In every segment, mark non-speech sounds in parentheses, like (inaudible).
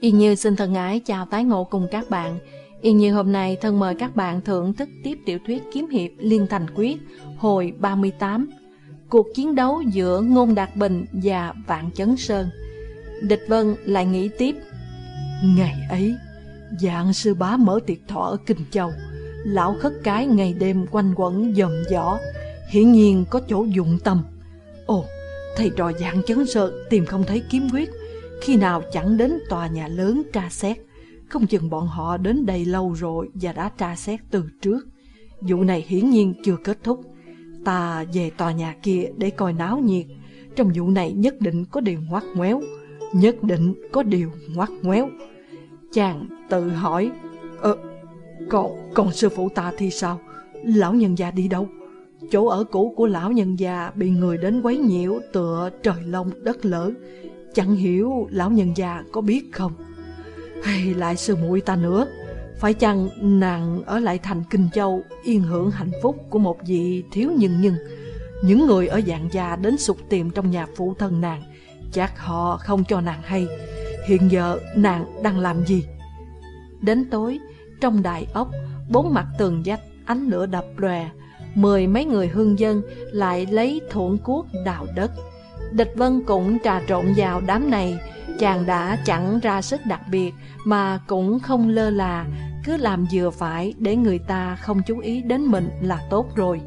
Yên Như xin thân ái chào tái ngộ cùng các bạn. Yên Như hôm nay thân mời các bạn thưởng thức tiếp tiểu thuyết kiếm hiệp Liên Thành Quyết hồi 38. Cuộc chiến đấu giữa Ngôn Đạt Bình và Vạn Chấn Sơn. Địch Vân lại nghĩ tiếp. Ngày ấy, dạng sư bá mở tiệc thọ ở Kinh Châu. Lão khất cái ngày đêm quanh quẩn dòm dõ, hiển nhiên có chỗ dụng tâm. Ồ, thầy trò dạng chấn sơn tìm không thấy kiếm quyết, khi nào chẳng đến tòa nhà lớn tra xét. Không chừng bọn họ đến đây lâu rồi và đã tra xét từ trước. Vụ này hiển nhiên chưa kết thúc. Ta về tòa nhà kia để coi náo nhiệt. Trong vụ này nhất định có điều ngoắt ngoéo. Nhất định có điều ngoắt ngoéo. Chàng tự hỏi, Ờ, còn, còn sư phụ ta thì sao? Lão nhân gia đi đâu? Chỗ ở cũ của lão nhân gia bị người đến quấy nhiễu tựa trời lông đất lở. Chẳng hiểu lão nhân gia có biết không? Hay lại sư muội ta nữa? Phải chăng nàng ở lại thành Kinh Châu yên hưởng hạnh phúc của một vị thiếu nhân nhân? Những người ở dạng gia đến sục tìm trong nhà phụ thân nàng, chắc họ không cho nàng hay. Hiện giờ nàng đang làm gì? Đến tối, trong đại ốc, bốn mặt tường dách, ánh lửa đập lòe, mười mấy người hương dân lại lấy thuộn cuốc đào đất. Địch Vân cũng trà trộn vào đám này, chàng đã chẳng ra sức đặc biệt mà cũng không lơ là, cứ làm vừa phải để người ta không chú ý đến mình là tốt rồi.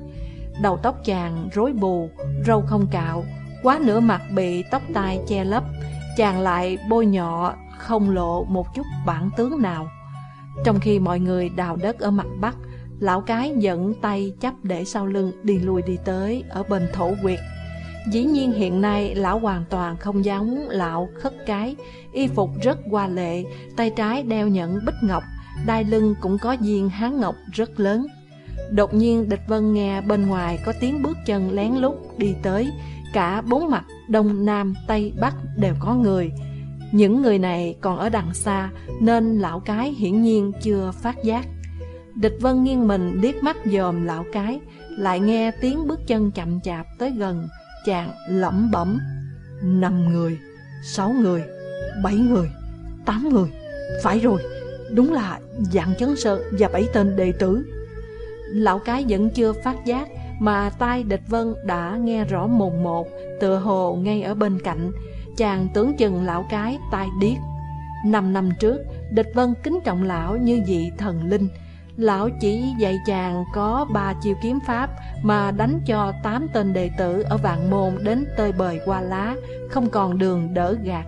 Đầu tóc chàng rối bù, râu không cạo, quá nửa mặt bị tóc tai che lấp, chàng lại bôi nhọ không lộ một chút bản tướng nào. Trong khi mọi người đào đất ở mặt Bắc, lão cái dẫn tay chấp để sau lưng đi lui đi tới ở bên thổ quyệt. Dĩ nhiên hiện nay lão hoàn toàn không giống lão khất cái, y phục rất hoa lệ, tay trái đeo nhẫn bích ngọc, đai lưng cũng có viên hán ngọc rất lớn. Đột nhiên địch vân nghe bên ngoài có tiếng bước chân lén lút đi tới, cả bốn mặt đông nam tây bắc đều có người. Những người này còn ở đằng xa nên lão cái hiển nhiên chưa phát giác. Địch vân nghiêng mình liếc mắt dòm lão cái, lại nghe tiếng bước chân chậm chạp tới gần, chàng lẩm bẩm. Năm người, sáu người, bảy người, tám người, phải rồi, đúng là dạng chấn sợ và bảy tên đệ tử. Lão cái vẫn chưa phát giác, mà tai địch vân đã nghe rõ mồn một, tựa hồ ngay ở bên cạnh, chàng tưởng chừng lão cái tai điếc. Năm năm trước, địch vân kính trọng lão như vị thần linh, Lão chỉ dạy chàng có ba chiêu kiếm pháp mà đánh cho tám tên đệ tử ở vạn môn đến tơi bời qua lá, không còn đường đỡ gạt.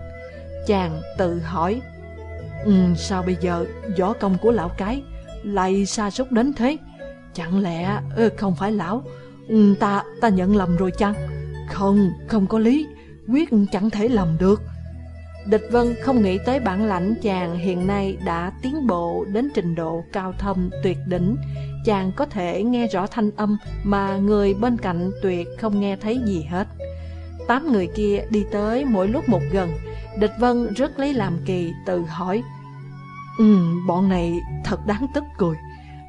Chàng tự hỏi, ừ, sao bây giờ võ công của lão cái lại xa sút đến thế? Chẳng lẽ ừ, không phải lão, ừ, ta ta nhận lầm rồi chăng? Không, không có lý, quyết chẳng thể lầm được. Địch Vân không nghĩ tới bản lãnh chàng hiện nay đã tiến bộ đến trình độ cao thâm tuyệt đỉnh. Chàng có thể nghe rõ thanh âm mà người bên cạnh tuyệt không nghe thấy gì hết. Tám người kia đi tới mỗi lúc một gần. Địch Vân rất lấy làm kỳ tự hỏi. Ừ, bọn này thật đáng tức cười.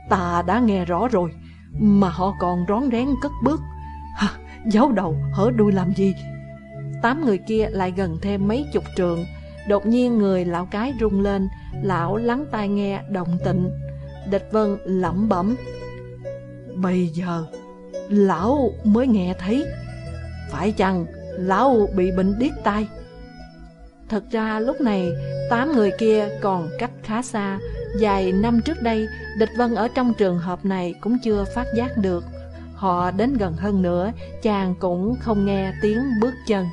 Ta đã nghe rõ rồi, mà họ còn rón rén cất bước. Hả, giáo đầu hở đuôi làm gì? Tám người kia lại gần thêm mấy chục trượng Đột nhiên người lão cái rung lên, Lão lắng tai nghe động tịnh Địch vân lẩm bẩm, Bây giờ Lão mới nghe thấy. Phải chăng Lão bị bệnh điếc tai? Thật ra lúc này, Tám người kia còn cách khá xa. Dài năm trước đây, Địch Vân ở trong trường hợp này Cũng chưa phát giác được. Họ đến gần hơn nữa, Chàng cũng không nghe tiếng bước chân.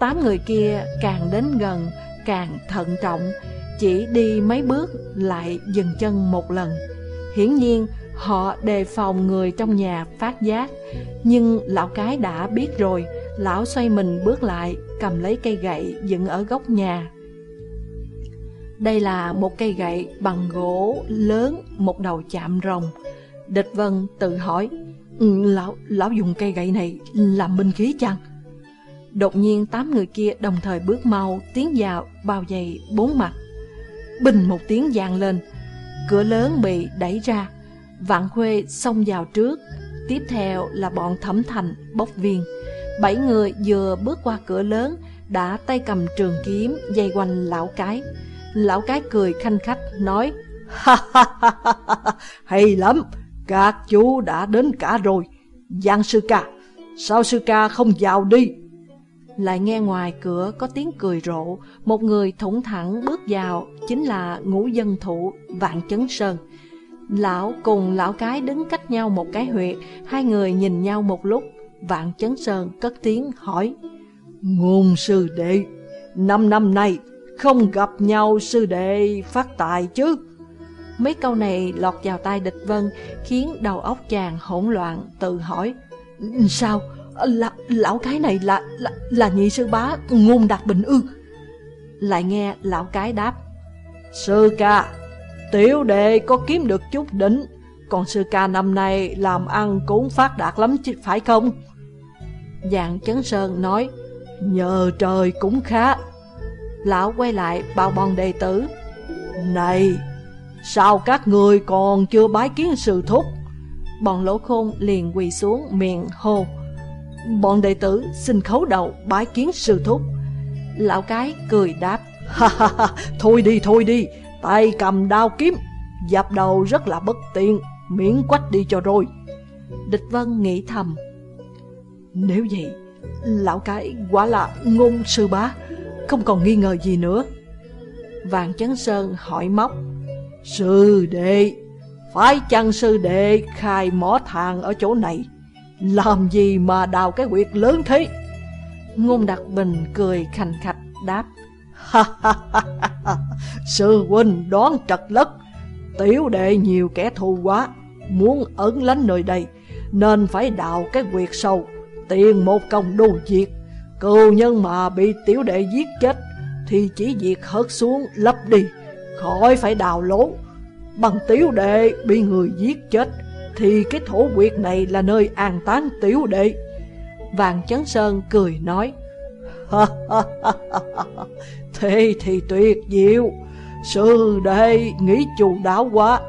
Tám người kia càng đến gần, càng thận trọng, Chỉ đi mấy bước lại dừng chân một lần. Hiển nhiên, họ đề phòng người trong nhà phát giác, Nhưng lão cái đã biết rồi, Lão xoay mình bước lại, Cầm lấy cây gậy dựng ở góc nhà. Đây là một cây gậy bằng gỗ lớn, Một đầu chạm rồng. Địch Vân tự hỏi ừ, Lão lão dùng cây gậy này làm binh khí chăng? Đột nhiên tám người kia đồng thời bước mau Tiến vào bao dày bốn mặt Bình một tiếng vang lên Cửa lớn bị đẩy ra Vạn Khuê xông vào trước Tiếp theo là bọn thẩm thành bốc viên Bảy người vừa bước qua cửa lớn Đã tay cầm trường kiếm dây quanh lão cái Lão cái cười khanh khách nói Ha ha ha ha hay lắm, các chú đã đến cả rồi. Giang sư ca, sao sư ca không vào đi? Lại nghe ngoài cửa có tiếng cười rộ, một người thủng thẳng bước vào, chính là ngũ dân thủ Vạn Chấn Sơn. Lão cùng lão cái đứng cách nhau một cái huyệt, hai người nhìn nhau một lúc, Vạn Chấn Sơn cất tiếng hỏi. Ngôn sư đệ, năm năm nay không gặp nhau sư đệ phát tài chứ? Mấy câu này lọt vào tai địch vân, khiến đầu óc chàng hỗn loạn, tự hỏi. Sao? Ờ, là, lão cái này là, là, là nhị sư bá ngôn đạt bình ư? Lại nghe lão cái đáp. Sư ca, tiểu đệ có kiếm được chút đỉnh, còn sư ca năm nay làm ăn cũng phát đạt lắm chứ phải không? Dạng chấn sơn nói, nhờ trời cũng khá. Lão quay lại bảo bọn đệ tử. Này, sao các người còn chưa bái kiến sư thúc? Bọn lỗ khôn liền quỳ xuống miệng hô. Bọn đệ tử xin khấu đầu bái kiến sư thúc. Lão cái cười đáp. Ha ha ha, thôi đi thôi đi, tay cầm đao kiếm, dập đầu rất là bất tiện, miễn quách đi cho rồi. Địch Vân nghĩ thầm. Nếu vậy, lão cái quả là ngôn sư bá, không còn nghi ngờ gì nữa. Vàng Chấn Sơn hỏi móc. Sư đệ, phải chăng sư đệ khai mỏ thang ở chỗ này? Làm gì mà đào cái quyệt lớn thế? Ngôn Đặc Bình cười khành khạch đáp. Sư huynh đoán trật lất. Tiểu đệ nhiều kẻ thù quá, muốn ẩn lánh nơi đây, nên phải đào cái quyệt sâu, tiền một công đồ diệt. Cừu nhân mà bị tiểu đệ giết chết, thì chỉ việc hớt xuống lấp đi, khỏi phải đào lỗ. Bằng tiểu đệ bị người giết chết, thì cái thổ quyệt này là nơi an táng tiểu đệ. Vàng Chấn Sơn cười nói, Thế thì tuyệt diệu, sư đệ nghĩ chu đáo quá.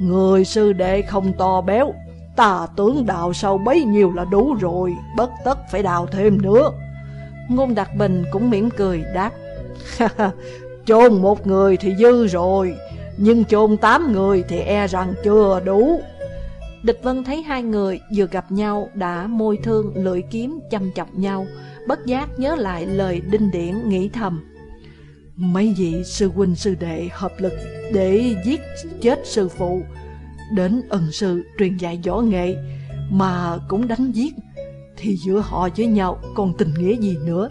Người sư đệ không to béo, ta tưởng đào sâu bấy nhiêu là đủ rồi, bất tất phải đào thêm nữa. Ngôn Đạt Bình cũng mỉm cười đáp, chôn một người thì dư rồi, nhưng chôn tám người thì e rằng chưa đủ. Địch Vân thấy hai người vừa gặp nhau đã môi thương lưỡi kiếm chăm chọc nhau, bất giác nhớ lại lời đinh điển nghĩ thầm. Mấy vị sư huynh sư đệ hợp lực để giết chết sư phụ, đến ân sư truyền dạy võ nghệ mà cũng đánh giết, thì giữa họ với nhau còn tình nghĩa gì nữa.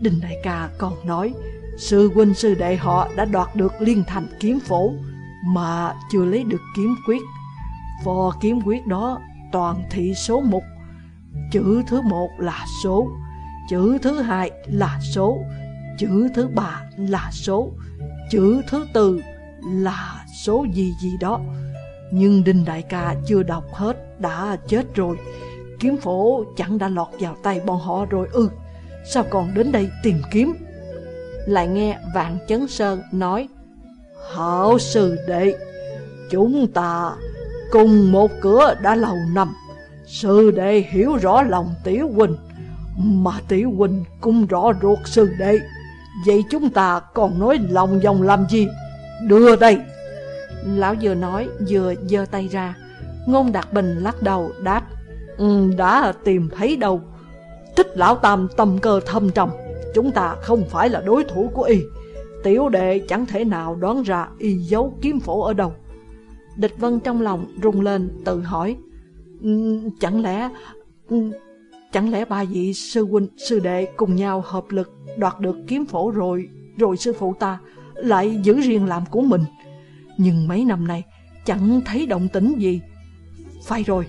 Đinh Đại ca còn nói, sư huynh sư đệ họ đã đoạt được liên thành kiếm phổ, mà chưa lấy được kiếm quyết. Phò kiếm quyết đó toàn thị số 1 chữ thứ một là số, chữ thứ hai là số, chữ thứ ba là số, chữ thứ tư là số gì gì đó. Nhưng Đinh Đại ca chưa đọc hết đã chết rồi, kiếm phổ chẳng đã lọt vào tay bọn họ rồi. Ư, sao còn đến đây tìm kiếm? Lại nghe Vạn Chấn Sơn nói, Hảo sư đệ, chúng ta cùng một cửa đã lâu năm, sư đệ hiểu rõ lòng tiểu huynh, mà tiểu huynh cũng rõ ruột sư đệ. Vậy chúng ta còn nói lòng vòng làm gì? Đưa đây! Lão vừa nói vừa giơ tay ra. Ngôn Đạt Bình lắc đầu đáp. Ừ, đã tìm thấy đâu. Thích lão tam tâm cơ thâm trầm. Chúng ta không phải là đối thủ của y. Tiểu đệ chẳng thể nào đoán ra y giấu kiếm phổ ở đâu. Địch Vân trong lòng rung lên tự hỏi. Ừ, chẳng lẽ... Ừ, chẳng lẽ ba vị sư huynh, sư đệ cùng nhau hợp lực đoạt được kiếm phổ rồi, rồi sư phụ ta lại giữ riêng làm của mình. Nhưng mấy năm nay chẳng thấy động tĩnh gì. Phải rồi,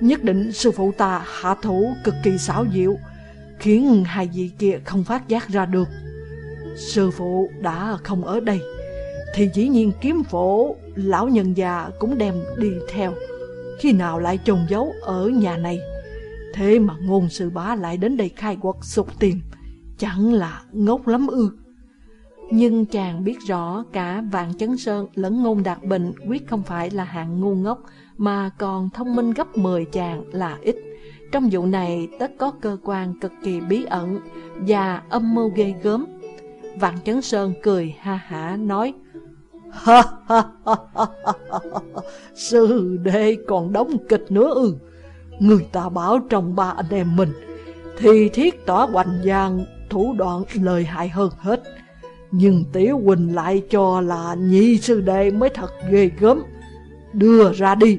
nhất định sư phụ ta hạ thủ cực kỳ xảo diệu, khiến hai vị kia không phát giác ra được. Sư phụ đã không ở đây, thì dĩ nhiên kiếm phổ lão nhân già cũng đem đi theo. Khi nào lại trồng giấu ở nhà này? Thế mà ngôn sư bá lại đến đây khai quật sục tìm, chẳng là ngốc lắm ư. Nhưng chàng biết rõ cả Vạn Chấn Sơn lẫn Ngôn Đạt Bình quyết không phải là hạng ngu ngốc, mà còn thông minh gấp 10 chàng là ít. Trong vụ này tất có cơ quan cực kỳ bí ẩn và âm mưu ghê gớm. Vạn Chấn Sơn cười ha hả nói Ha ha ha ha Sư đệ còn đóng kịch nữa. Ư Người ta bảo trong ba anh em mình Thì thiết tỏa hoành giang Thủ đoạn lời hại hơn hết. Nhưng Tiểu Quỳnh lại cho là nhị sư đệ mới thật ghê gớm. Đưa ra đi.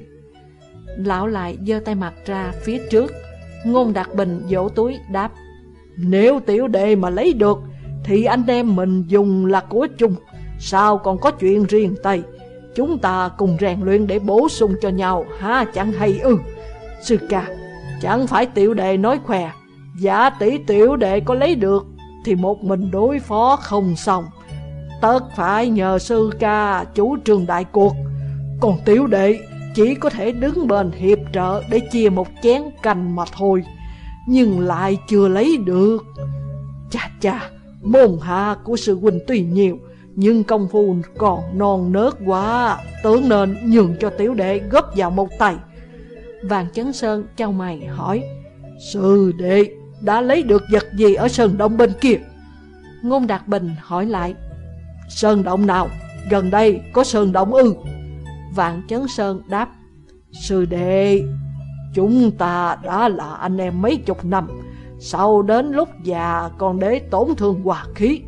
Lão lại giơ tay mặt ra phía trước. Ngôn Đạt Bình vỗ túi đáp. Nếu tiểu đệ mà lấy được Thì anh em mình dùng là của chung Sao còn có chuyện riêng tay? Chúng ta cùng rèn luyện để bổ sung cho nhau, ha chẳng hay ư? Sư ca, Chẳng phải tiểu đệ nói khỏe Giả tỷ tiểu đệ có lấy được Thì một mình đối phó không xong. Tất phải nhờ sư ca chủ trường đại cuộc. Còn tiểu đệ chỉ có thể đứng bên hiệp trợ Để chia một chén canh mà thôi, Nhưng lại chưa lấy được. Chà chà, Môn hạ của sư huynh tuy nhiều nhưng công phu còn non nớt quá. Tướng nên nhường cho tiểu đệ góp vào một tay. Vàng Chấn Sơn trao mày hỏi, Sư đệ đã lấy được vật gì ở Sơn động bên kia? Ngôn Đạt Bình hỏi lại, Sơn Động nào? Gần đây có Sơn Động ư? Vạn Chấn Sơn đáp, Sư đệ, Chúng ta đã là anh em mấy chục năm. Sau đến lúc già còn để tổn thương hòa khí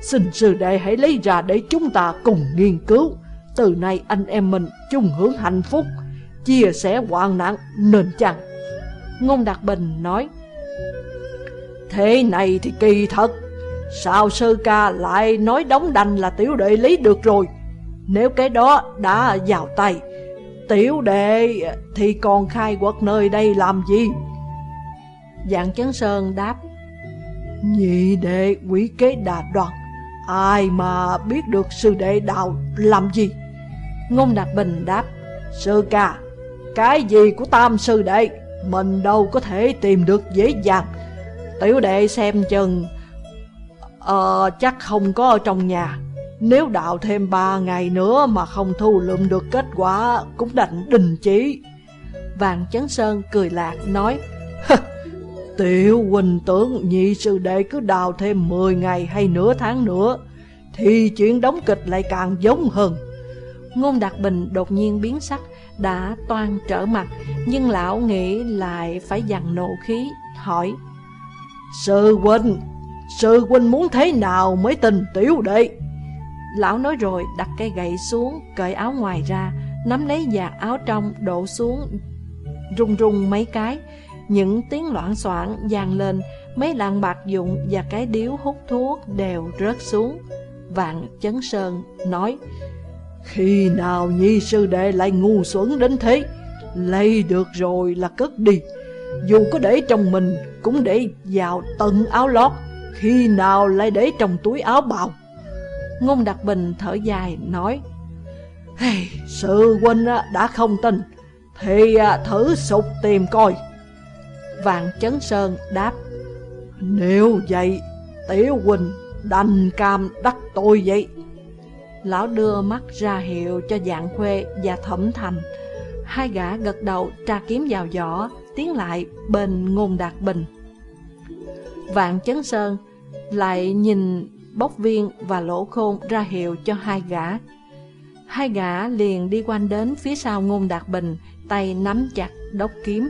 Xin sư đệ hãy lấy ra để chúng ta cùng nghiên cứu. Từ nay anh em mình chung hướng hạnh phúc, Chia sẻ hoạn nạn nên chăng? Ngôn Đạt Bình nói, Thế này thì kỳ thật, Sao sư ca lại nói đóng đành là tiểu đệ lấy được rồi? Nếu cái đó đã vào tay, Tiểu đệ thì còn khai quật nơi đây làm gì? Dạng chấn sơn đáp, Nhị đệ quỷ kế đà đoạt Ai mà biết được sư đệ đạo làm gì? Ngôn Đạt Bình đáp, Sư ca, Cái gì của tam sư đệ, Mình đâu có thể tìm được dễ dàng. Tiểu đệ xem chừng Ờ chắc không có ở trong nhà. Nếu đạo thêm ba ngày nữa mà không thu lượm được kết quả, Cũng đành đình chỉ. Vàng Chấn Sơn cười lạc, nói Tiểu huynh tưởng nhị sư đệ cứ đào thêm 10 ngày hay nửa tháng nữa Thì chuyện đóng kịch lại càng giống hơn Ngôn Đạt Bình đột nhiên biến sắc Đã toan trở mặt Nhưng lão nghĩ lại phải dằn nộ khí Hỏi. Sư huynh Sư huynh muốn thế nào mới tình tiểu đệ? Lão nói rồi đặt cây gậy xuống Cởi áo ngoài ra Nắm lấy giạt áo trong đổ xuống Rung rung mấy cái những tiếng loạn soạn vang lên Mấy lạng bạc dụng và cái điếu hút thuốc đều rớt xuống. Vạn Chấn Sơn nói Khi nào nhi sư đệ lại ngu xuẩn đến thế? Lấy được rồi là cất đi. Dù có để trong mình Cũng để vào tận áo lót. Khi nào lại để trong túi áo bào? Ngôn Đặc Bình thở dài nói hey, Sư huynh đã không tin. Thì à, thử sụp tìm coi. Vạn Chấn Sơn đáp, Nếu vậy, Tiểu Quỳnh đành cam đắc tôi vậy. Lão đưa mắt ra hiệu cho dạng khuê và thẩm thành. Hai gã gật đầu, tra kiếm vào giỏ, Tiến lại bên ngôn đạt bình. Vạn chấn sơn lại nhìn bốc viên và lỗ khôn ra hiệu cho hai gã. Hai gã liền đi quanh đến phía sau ngôn đạt bình, Tay nắm chặt đốc kiếm.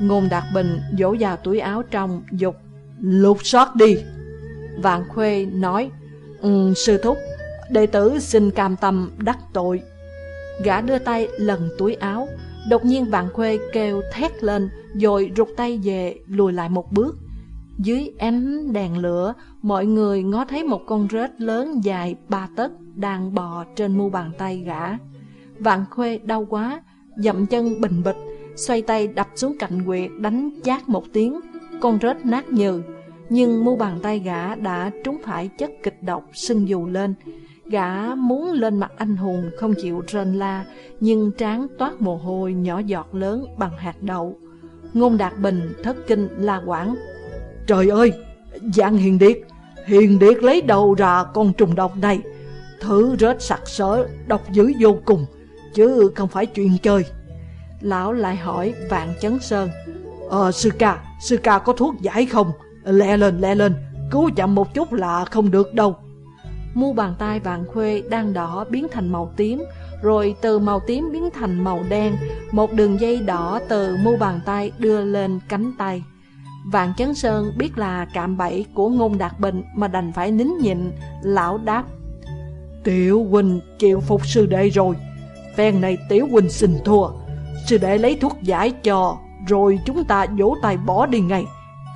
Ngôn đạt bình dỗ vào túi áo trong dục Lục soát đi. Vạn khuê nói um, Sư thúc Đệ tử xin cam tâm đắc tội. Gã đưa tay lần túi áo Đột nhiên vạn khuê kêu thét lên Rồi rụt tay về lùi lại một bước. Dưới ánh đèn lửa Mọi người ngó thấy một con rết lớn dài ba tấc Đang bò trên mu bàn tay gã. Vạn khuê đau quá Dậm chân bình bịch Xoay tay đập xuống cạnh quyệt Đánh chát một tiếng. Con rết nát nhừ Nhưng mu bàn tay gã đã trúng phải chất kịch độc sưng dù lên. Gã muốn lên mặt anh hùng không chịu rên la Nhưng trán toát mồ hôi nhỏ giọt lớn bằng hạt đậu. Ngôn Đạt Bình thất kinh la quảng. Trời ơi, dạng hiền điệt Hiền điệt lấy đầu ra con trùng độc này. Thứ rết sặc sỡ, độc dữ vô cùng Chứ không phải chuyện chơi. Lão lại hỏi Vạn Chấn Sơn Ờ, sư ca, sư ca có thuốc giải không? Lẹ lên, lẹ lên Cứu chậm một chút là không được đâu Mu bàn tay vạn khuê đang đỏ biến thành màu tím Rồi từ màu tím biến thành màu đen Một đường dây đỏ từ mu bàn tay đưa lên cánh tay Vạn Chấn Sơn biết là cạm bẫy của Ngôn Đạt Bình Mà đành phải nín nhịn Lão đáp Tiểu huỳnh chịu phục sư đệ rồi Phen này Tiểu huỳnh xin thua Sư đệ lấy thuốc giải cho Rồi chúng ta vỗ tay bỏ đi ngay.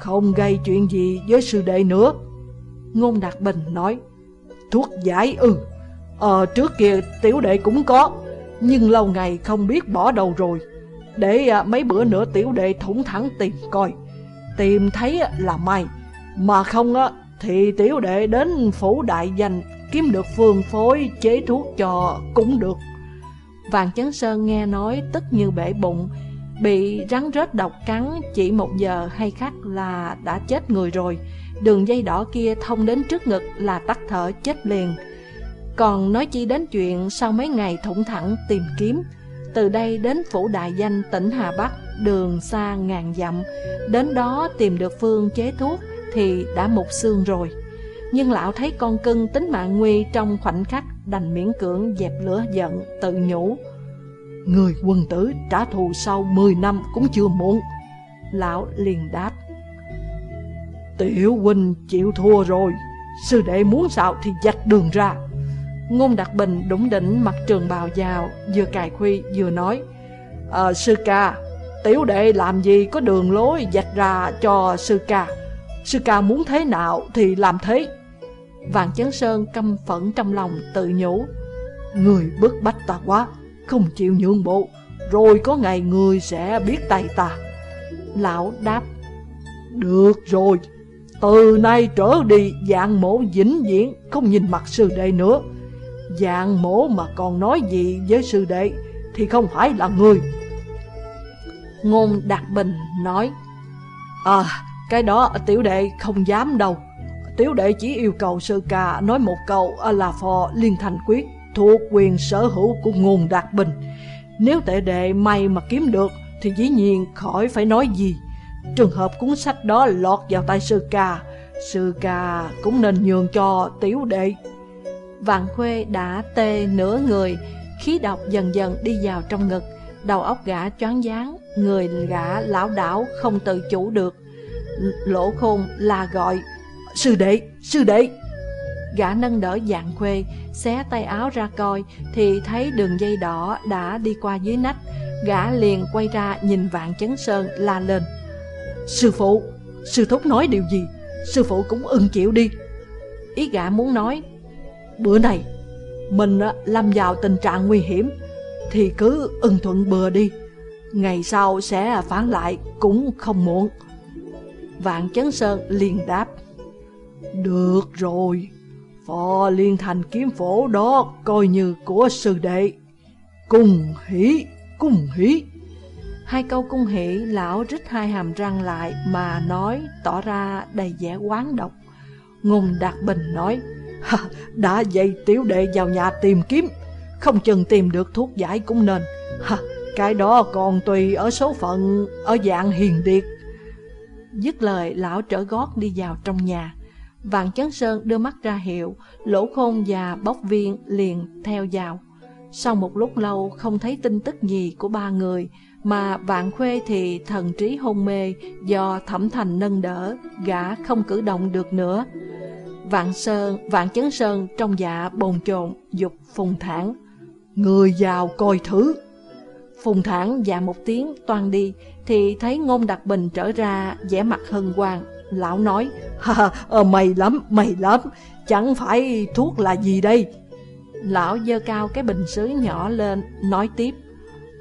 Không gây chuyện gì với sư đệ nữa. Ngôn Đạt Bình nói Thuốc giải ư? Ờ trước kia tiểu đệ cũng có Nhưng lâu ngày không biết bỏ đâu rồi. Để à, mấy bữa nữa tiểu đệ thủng thẳng tìm coi. Tìm thấy à, là may. Mà không á thì tiểu đệ đến phủ đại danh Kiếm được phương phối chế thuốc cho cũng được. Vàng Chấn Sơn nghe nói tức như bể bụng, Bị rắn rết độc cắn chỉ một giờ hay khác là đã chết người rồi. Đường dây đỏ kia thông đến trước ngực là tắt thở chết liền. Còn nói chi đến chuyện sau mấy ngày thủng thẳng tìm kiếm. Từ đây đến phủ đại danh tỉnh Hà Bắc, Đường xa ngàn dặm. Đến đó tìm được phương chế thuốc Thì đã mục xương rồi. Nhưng lão thấy con cưng tính mạng nguy trong khoảnh khắc Đành miễn cưỡng dẹp lửa giận tự nhủ Người quân tử trả thù sau 10 năm cũng chưa muộn. Lão liền đáp Tiểu huynh chịu thua rồi Sư đệ muốn sao thì dạch đường ra. Ngôn Đặc Bình đúng đỉnh mặt trường bào vào Vừa cài khuy vừa nói à, Sư ca Tiểu đệ làm gì có đường lối dạch ra cho sư ca? Sư ca muốn thế nào thì làm thế. Vàng Chấn Sơn căm phẫn trong lòng tự nhủ. Người bức bách ta quá, Không chịu nhượng bộ, Rồi có ngày người sẽ biết tay ta. Lão đáp, Được rồi, từ nay trở đi dạng mổ vĩnh viễn Không nhìn mặt sư đệ nữa. Dạng mổ mà còn nói gì với sư đệ Thì không phải là người. Ngôn Đạt Bình nói À cái đó tiểu đệ không dám đâu. Tiểu đệ chỉ yêu cầu sư ca nói một câu là phò liên thành quyết, Thuộc quyền sở hữu của nguồn Đạt Bình. Nếu tệ đệ may mà kiếm được, Thì dĩ nhiên khỏi phải nói gì. Trường hợp cuốn sách đó lọt vào tay sư ca Sư ca cũng nên nhường cho tiểu đệ. Vạn Khuê đã tê nửa người, Khí độc dần dần đi vào trong ngực, Đầu óc gã choáng váng, Người gã lão đảo không tự chủ được. Lỗ khôn là gọi Sư đệ, sư đệ. Gã nâng đỡ dạng khuê Xé tay áo ra coi Thì thấy đường dây đỏ đã đi qua dưới nách. Gã liền quay ra nhìn vạn chấn sơn la lên. Sư phụ, sư thúc nói điều gì? Sư phụ cũng ưng chịu đi. Ý gã muốn nói Bữa này Mình ờ, lâm vào tình trạng nguy hiểm Thì cứ ưng thuận bừa đi. Ngày sau sẽ phán lại Cũng không muộn. Vạn Chấn Sơn liền đáp được rồi Phò liên thành kiếm phổ đó Coi như của sư đệ Cùng hỷ Cùng hỷ Hai câu cung hỷ lão rít hai hàm răng lại mà nói tỏ ra đầy vẻ quán độc. ngùng Đạt Bình nói, đã dạy tiểu đệ vào nhà tìm kiếm, không chừng tìm được thuốc giải cũng nên. Ha, cái đó còn tùy ở số phận, ở dạng hiền điệt. Dứt lời lão trở gót đi vào trong nhà. Vạn Chấn Sơn đưa mắt ra hiệu, lỗ khôn và bóc viên liền theo vào. Sau một lúc lâu không thấy tin tức gì của ba người, mà vạn khuê thì thần trí hôn mê do thẩm thành nâng đỡ, gã không cử động được nữa. Vạn Sơn, Vạn Chấn Sơn trong dạ bồn chồn dục Phùng Thản. Người vào coi thứ. Phùng Thản dạ một tiếng toan đi, thì thấy Ngôn Đặc Bình trở ra vẻ mặt hân hoan. Lão nói, ha, ha, ờ, mày lắm, mày lắm, chẳng phải thuốc là gì đây? Lão dơ cao cái bình sứ nhỏ lên, nói tiếp.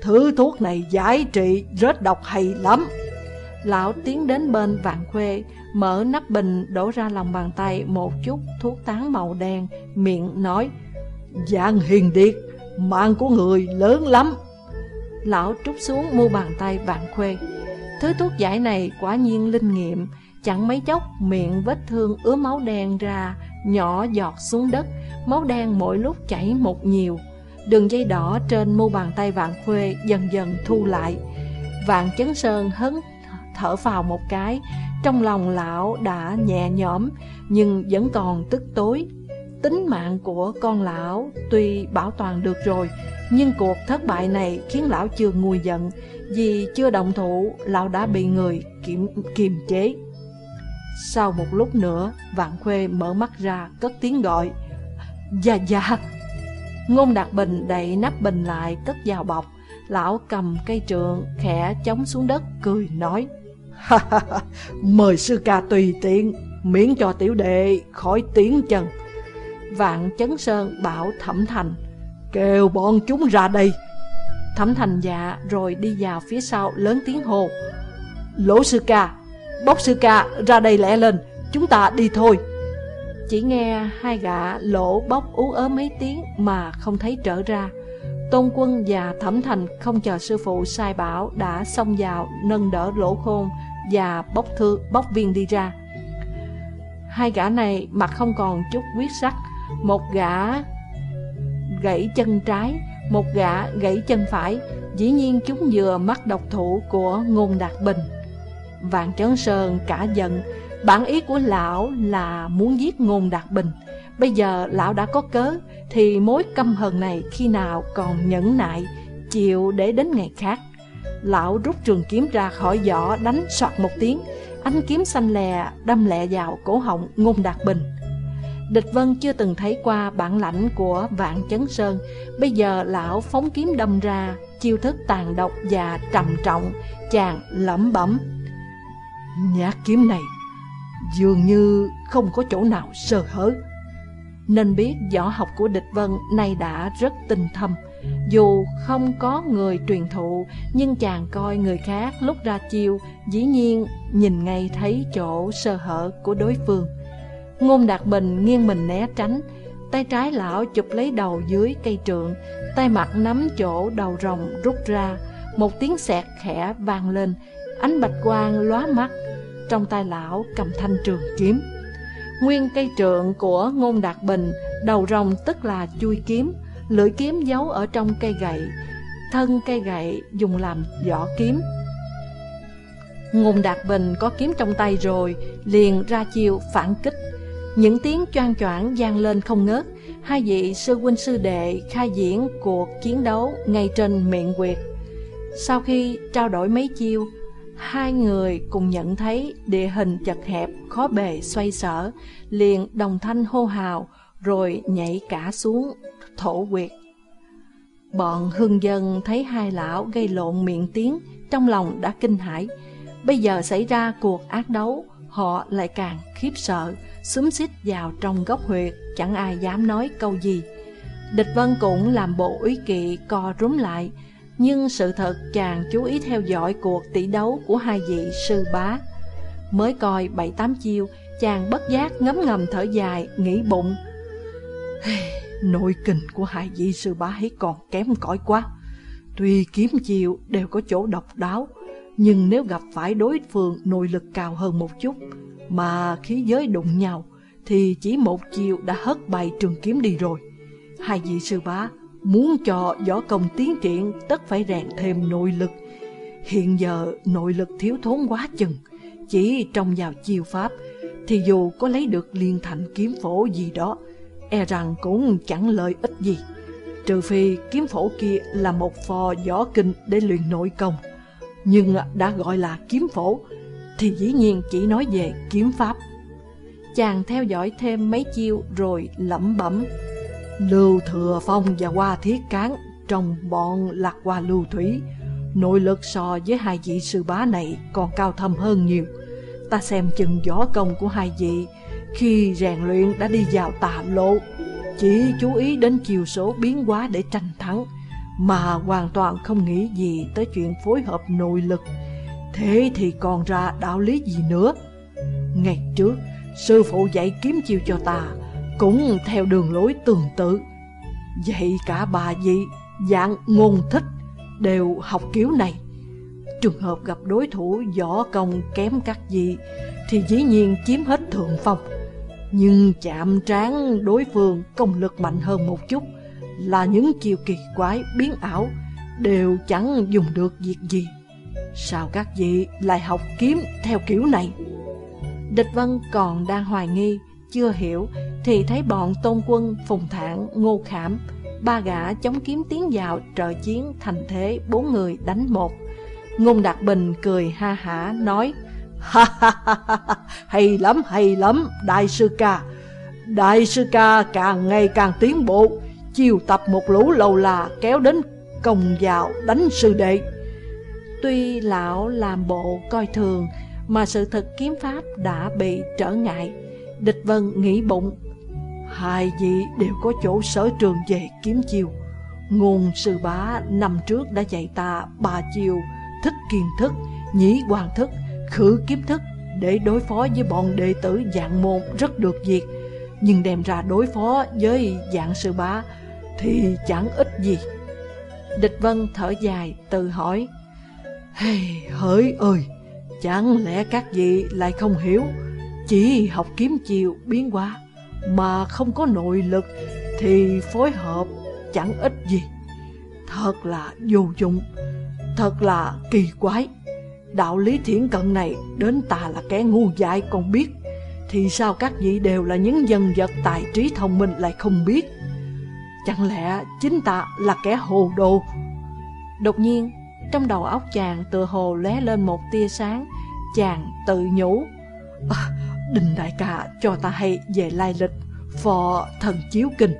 Thứ thuốc này giải trị rất độc hay lắm Lão tiến đến bên vạn khuê Mở nắp bình đổ ra lòng bàn tay một chút thuốc tán màu đen Miệng nói Dạng hiền điệt Mạng của người lớn lắm Lão trút xuống mu bàn tay vạn khuê Thứ thuốc giải này quả nhiên linh nghiệm Chẳng mấy chốc miệng vết thương ứa máu đen ra Nhỏ giọt xuống đất. Máu đen mỗi lúc chảy một nhiều. Đường dây đỏ trên mu bàn tay vạn khuê dần dần thu lại. Vạn chấn sơn hấn thở vào một cái. Trong lòng lão đã nhẹ nhõm nhưng vẫn còn tức tối. Tính mạng của con lão tuy bảo toàn được rồi, nhưng cuộc thất bại này khiến lão chưa nguôi giận, vì chưa động thủ, lão đã bị người kiềm kiềm chế. Sau một lúc nữa, Vạn Khuê mở mắt ra, cất tiếng gọi. Dạ dạ. Ngôn Đạt Bình đậy nắp bình lại, cất vào bọc. Lão cầm cây trượng, khẽ chống xuống đất, cười nói. Mời sư ca tùy tiện, miễn cho tiểu đệ khỏi tiếng chân. Vạn Chấn Sơn bảo Thẩm Thành, kêu bọn chúng ra đây. Thẩm Thành dạ rồi đi vào phía sau lớn tiếng hô. Lỗ sư ca, bóc sư ca ra đây lẹ lên, chúng ta đi thôi. Chỉ nghe hai gã lỗ bóc ú ớ mấy tiếng mà không thấy trở ra. Tôn quân và thẩm thành không chờ sư phụ sai bảo đã xông vào nâng đỡ lỗ khôn và bóc thư bóc viên đi ra. Hai gã này mặt không còn chút quyết sắc, một gã gãy chân trái, một gã gãy chân phải, dĩ nhiên chúng vừa mắc độc thủ của ngôn đạt bình. Vạn Chấn Sơn cả giận, bản ý của lão là muốn giết ngôn đạt bình. Bây giờ lão đã có cớ, thì mối căm hờn này khi nào còn nhẫn nại, chịu để đến ngày khác. Lão rút trường kiếm ra khỏi vỏ đánh soạt một tiếng, ánh kiếm xanh lè đâm lẹ vào cổ họng ngôn đạt bình. Địch Vân chưa từng thấy qua bản lãnh của Vạn Chấn Sơn, bây giờ lão phóng kiếm đâm ra, chiêu thức tàn độc và trầm trọng, chàng lẩm bẩm. Nhát kiếm này dường như không có chỗ nào sơ hở. Nên biết võ học của địch vân nay đã rất tinh thâm. Dù không có người truyền thụ, nhưng chàng coi người khác lúc ra chiêu, dĩ nhiên nhìn ngay thấy chỗ sơ hở của đối phương. Ngôn Đạt Bình nghiêng mình né tránh, tay trái lão chụp lấy đầu dưới cây trượng, tay mặt nắm chỗ đầu rồng rút ra, một tiếng sẹt khẽ vang lên, ánh bạch quang lóa mắt, trong tay lão cầm thanh trường kiếm. Nguyên cây trượng của Ngôn Đạt Bình, đầu rồng tức là chui kiếm, lưỡi kiếm giấu ở trong cây gậy, thân cây gậy dùng làm vỏ kiếm. Ngôn Đạt Bình có kiếm trong tay rồi, liền ra chiêu phản kích. Những tiếng choang choảng gian lên không ngớt, hai vị sư huynh sư đệ khai diễn cuộc chiến đấu ngay trên miệng quyệt. Sau khi trao đổi mấy chiêu, Hai người cùng nhận thấy địa hình chật hẹp, khó bề xoay sở, liền đồng thanh hô hào, rồi nhảy cả xuống thổ quyệt. Bọn hương dân thấy hai lão gây lộn miệng tiếng, trong lòng đã kinh hãi. Bây giờ xảy ra cuộc ác đấu, họ lại càng khiếp sợ, xúm xít vào trong góc huyệt, chẳng ai dám nói câu gì. Địch Vân cũng làm bộ ý kỵ co rúm lại, nhưng sự thật chàng chú ý theo dõi cuộc tỷ đấu của hai vị sư bá. Mới coi bảy tám chiêu, chàng bất giác ngấm ngầm thở dài, nghĩ bụng. Nội kình của hai vị sư bá ấy còn kém cỏi quá. Tuy kiếm chiêu đều có chỗ độc đáo, nhưng nếu gặp phải đối phương nội lực cao hơn một chút, mà khí giới đụng nhau, thì chỉ một chiêu đã hất bay trường kiếm đi rồi. Hai vị sư bá Muốn cho võ công tiến triển, tất phải rèn thêm nội lực. Hiện giờ, nội lực thiếu thốn quá chừng. Chỉ trong vào chiêu pháp, Thì dù có lấy được liên thành kiếm phổ gì đó E rằng cũng chẳng lợi ích gì. Trừ phi kiếm phổ kia là một phò võ kinh để luyện nội công. Nhưng đã gọi là kiếm phổ, Thì dĩ nhiên chỉ nói về kiếm pháp. Chàng theo dõi thêm mấy chiêu rồi lẩm bẩm. Lưu Thừa Phong và Hoa Thiết Cán trong bọn lạc hoa lưu thủy, nội lực so với hai vị sư bá này còn cao thâm hơn nhiều. Ta xem chừng võ công của hai vị khi rèn luyện đã đi vào tà lộ, chỉ chú ý đến chiều số biến hóa để tranh thắng, mà hoàn toàn không nghĩ gì tới chuyện phối hợp nội lực. Thế thì còn ra đạo lý gì nữa? Ngày trước, sư phụ dạy kiếm chiêu cho ta, cũng theo đường lối tương tự. Vậy cả bà dị dạng ngôn thích đều học kiểu này. Trường hợp gặp đối thủ võ công kém các dị thì dĩ nhiên chiếm hết thượng phong. Nhưng chạm trán đối phương công lực mạnh hơn một chút là những chiều kỳ quái biến ảo đều chẳng dùng được việc gì. Sao các vị lại học kiếm theo kiểu này? Địch Vân còn đang hoài nghi, chưa hiểu, thì thấy bọn tôn quân, phùng thản, ngô khảm, ba gã chống kiếm tiến vào trợ chiến thành thế bốn người đánh một. Ngôn Đạt Bình cười ha hả nói, ha ha ha ha, hay lắm hay lắm, đại sư ca. Đại sư ca càng ngày càng tiến bộ, chiều tập một lũ lầu là kéo đến công vào đánh sư đệ. Tuy lão làm bộ coi thường, mà sự thật kiếm pháp đã bị trở ngại. Địch Vân nghĩ bụng, hai vị đều có chỗ sở trường về kiếm chiêu. Ngôn sư bá năm trước đã dạy ta ba chiêu thích kiên thức, nhĩ hoàng thức, khử kiếm thức để đối phó với bọn đệ tử dạng môn rất được việc. Nhưng đem ra đối phó với dạng sư bá thì chẳng ít gì. Địch Vân thở dài tự hỏi, Hey, hỡi ơi! Chẳng lẽ các vị lại không hiểu Chỉ học kiếm chiều biến hóa mà không có nội lực Thì phối hợp chẳng ích gì. Thật là vô dụng Thật là kỳ quái. Đạo lý thiển cận này Đến ta là kẻ ngu dại còn biết Thì sao các vị đều là những dân vật Tài trí thông minh lại không biết? Chẳng lẽ chính ta là kẻ hồ đồ? Đột nhiên trong đầu óc chàng tựa hồ lóe lên một tia sáng Chàng tự nhủ à, Đình đại ca cho ta hay về lai lịch Phò thần chiếu kinh.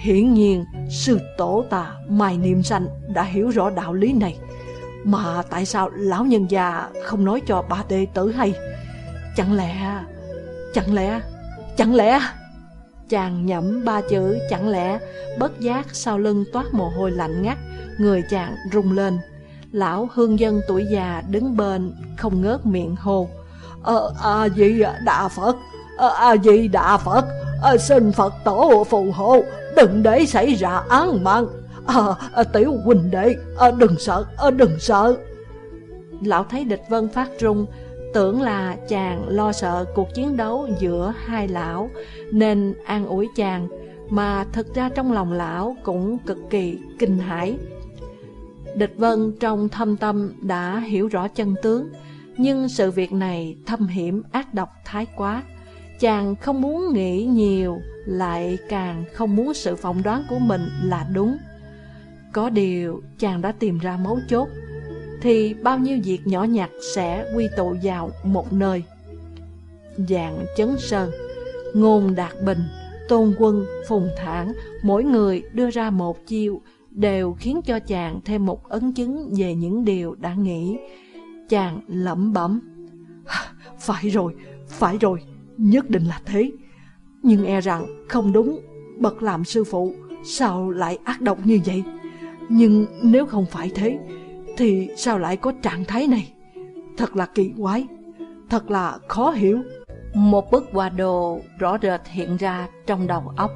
Hiển nhiên, sư tổ ta Mai Niệm Sanh đã hiểu rõ đạo lý này. Mà tại sao lão nhân già không nói cho ba đệ tử hay? Chẳng lẽ Chẳng lẽ Chẳng lẽ? Chàng nhẩm ba chữ chẳng lẽ, Bất giác sau lưng toát mồ hôi lạnh ngắt, Người chàng rung lên. Lão hương dân tuổi già đứng bên, Không ngớt miệng hô. Ờ, a à gì đà Phật. Ờ, a à gì đà Phật. À, Xin Phật tổ phù hộ. Đừng để xảy ra án mạng. À, à, Tiểu huynh đệ à, Đừng sợ à, đừng sợ. Lão thấy địch vân phát trung Tưởng là chàng lo sợ cuộc chiến đấu giữa hai lão Nên an ủi chàng Mà thực ra trong lòng lão cũng cực kỳ kinh hãi. Địch Vân trong thâm tâm đã hiểu rõ chân tướng, nhưng sự việc này thâm hiểm ác độc thái quá. Chàng không muốn nghĩ nhiều, lại càng không muốn sự phỏng đoán của mình là đúng. Có điều chàng đã tìm ra mấu chốt, thì bao nhiêu việc nhỏ nhặt sẽ quy tụ vào một nơi. Dạng chấn sơn, ngôn đạt bình, tôn quân, phùng thản, mỗi người đưa ra một chiêu, đều khiến cho chàng thêm một ấn chứng về những điều đã nghĩ. Chàng lẩm bẩm. (laughs) Phải rồi, phải rồi, nhất định là thế. Nhưng e rằng không đúng, bậc làm sư phụ, sao lại ác độc như vậy? Nhưng nếu không phải thế, thì sao lại có trạng thái này? Thật là kỳ quái, thật là khó hiểu. Một bức họa đồ rõ rệt hiện ra trong đầu óc.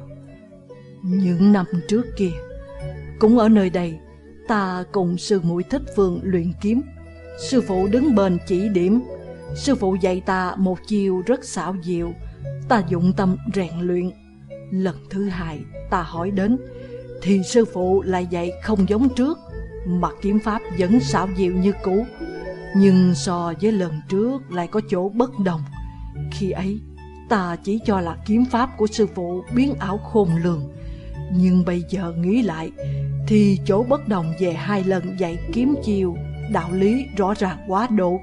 Những năm trước kia, cũng ở nơi đây, ta cùng sư muội thích phương luyện kiếm. Sư phụ đứng bên chỉ điểm. Sư phụ dạy ta một chiêu rất xảo diệu. Ta dụng tâm rèn luyện. Lần thứ hai ta hỏi đến, thì sư phụ lại dạy không giống trước, mà kiếm pháp vẫn xảo diệu như cũ. Nhưng so với lần trước lại có chỗ bất đồng. Khi ấy, ta chỉ cho là kiếm pháp của sư phụ biến ảo khôn lường. Nhưng bây giờ nghĩ lại Thì chỗ bất đồng về hai lần dạy kiếm chiều Đạo lý rõ ràng quá độ.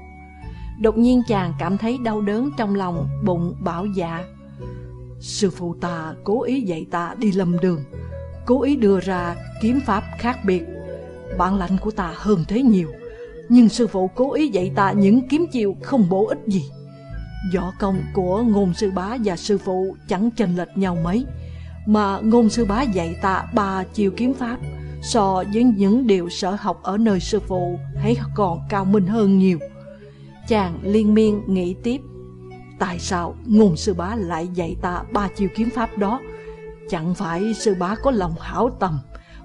Đột nhiên chàng cảm thấy đau đớn trong lòng, Bụng bảo dạ. Sư phụ ta cố ý dạy ta đi lầm đường, Cố ý đưa ra kiếm pháp khác biệt. Bản lãnh của ta hơn thế nhiều, Nhưng sư phụ cố ý dạy ta những kiếm chiêu không bổ ích gì. Võ công của ngôn sư bá và sư phụ chẳng chênh lệch nhau mấy, mà ngôn sư bá dạy ta ba chiêu kiếm pháp so với những điều sở học ở nơi sư phụ hãy còn cao minh hơn nhiều. Chàng liên miên nghĩ tiếp, tại sao ngôn sư bá lại dạy ta ba chiêu kiếm pháp đó? Chẳng phải sư bá có lòng hảo tầm,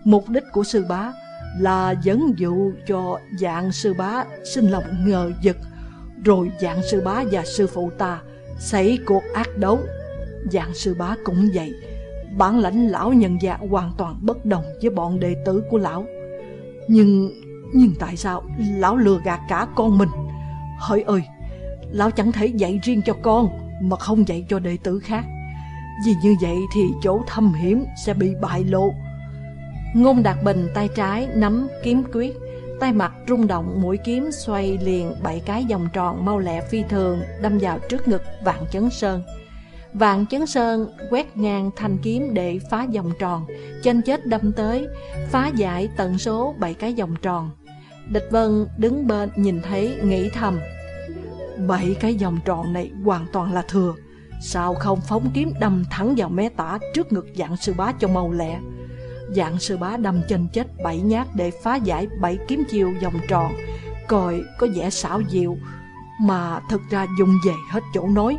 mục đích của sư bá là dẫn dụ cho dạng sư bá sinh lòng ngờ vực, rồi dạng sư bá và sư phụ ta xảy cuộc ác đấu. Dạng sư bá cũng vậy, Bản lãnh lão nhân gia hoàn toàn bất đồng với bọn đệ tử của lão. Nhưng, nhưng tại sao lão lừa gạt cả con mình? Hỡi ơi, Lão chẳng thể dạy riêng cho con Mà không dạy cho đệ tử khác. Vì như vậy thì chỗ thâm hiểm sẽ bị bại lộ. Ngôn Đạt Bình tay trái nắm kiếm quyết Tay mặt rung động mũi kiếm xoay liền bảy cái vòng tròn mau lẹ phi thường đâm vào trước ngực Vạn Chấn Sơn. Vạn Chấn Sơn quét ngang thanh kiếm để phá vòng tròn, chân chết đâm tới, phá giải tận số bảy cái vòng tròn. Địch Vân đứng bên nhìn thấy nghĩ thầm. Bảy cái vòng tròn này hoàn toàn là thừa, sao không phóng kiếm đâm thẳng vào mé tả trước ngực dạng sư bá cho mau lẹ. Dạng sư bá đâm chân chết bảy nhát để phá giải bảy kiếm chiêu vòng tròn, coi có vẻ xảo diệu, mà thực ra dùng về hết chỗ nói.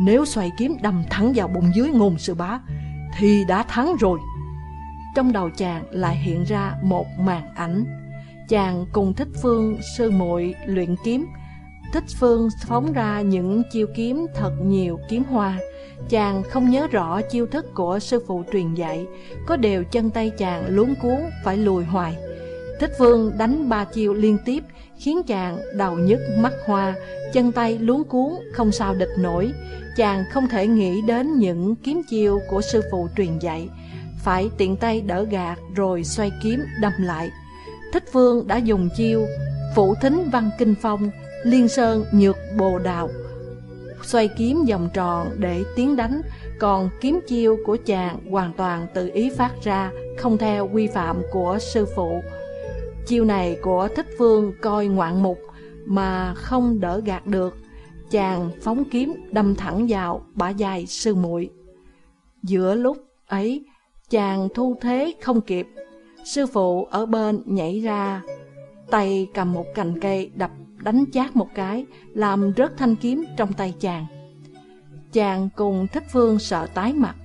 Nếu xoay kiếm đâm thẳng vào bụng dưới ngôn sư bá, thì đã thắng rồi. Trong đầu chàng lại hiện ra một màn ảnh. Chàng cùng Thích Phương sư muội luyện kiếm, Thích Phương phóng ra những chiêu kiếm thật nhiều kiếm hoa, Chàng không nhớ rõ chiêu thức của sư phụ truyền dạy, có đều chân tay chàng luống cuốn phải lùi hoài. Thích phương đánh ba chiêu liên tiếp, khiến chàng đầu nhức mắt hoa, chân tay luống cuốn không sao địch nổi. Chàng không thể nghĩ đến những kiếm chiêu của sư phụ truyền dạy, phải tiện tay đỡ gạt rồi xoay kiếm đâm lại. Thích Vương đã dùng chiêu phủ thính văn kinh phong, liên sơn nhược bồ đào, xoay kiếm vòng tròn để tiến đánh, còn kiếm chiêu của chàng hoàn toàn tự ý phát ra, không theo quy phạm của sư phụ. Chiêu này của Thích Phương coi ngoạn mục mà không đỡ gạt được, chàng phóng kiếm đâm thẳng vào bả dài sư muội. Giữa lúc ấy, chàng thu thế không kịp, sư phụ ở bên nhảy ra, tay cầm một cành cây đập đánh chát một cái, làm rớt thanh kiếm trong tay chàng. Chàng cùng thích phương sợ tái mặt,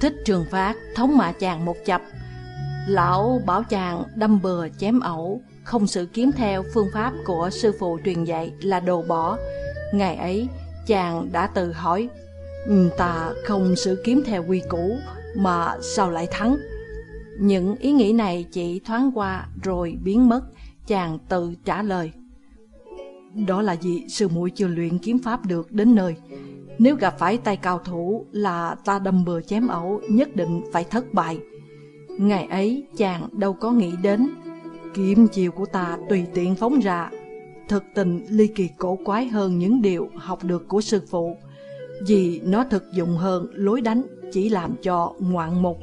thích trường phát thống mạ chàng một chập. Lão bảo chàng đâm bừa chém ẩu, không sự kiếm theo phương pháp của sư phụ truyền dạy là đồ bỏ. Ngày ấy, chàng đã tự hỏi, ừ, ta không sự kiếm theo quy củ mà sao lại thắng? Những ý nghĩ này chỉ thoáng qua rồi biến mất, chàng tự trả lời. Đó là vì sư muội chưa luyện kiếm pháp được đến nơi. Nếu gặp phải tay cao thủ là ta đâm bừa chém ẩu nhất định phải thất bại. Ngày ấy, chàng đâu có nghĩ đến. Kiếm chiều của ta tùy tiện phóng ra. Thực tình ly kỳ cổ quái hơn những điều học được của sư phụ. Vì nó thực dụng hơn lối đánh, chỉ làm cho ngoạn mục.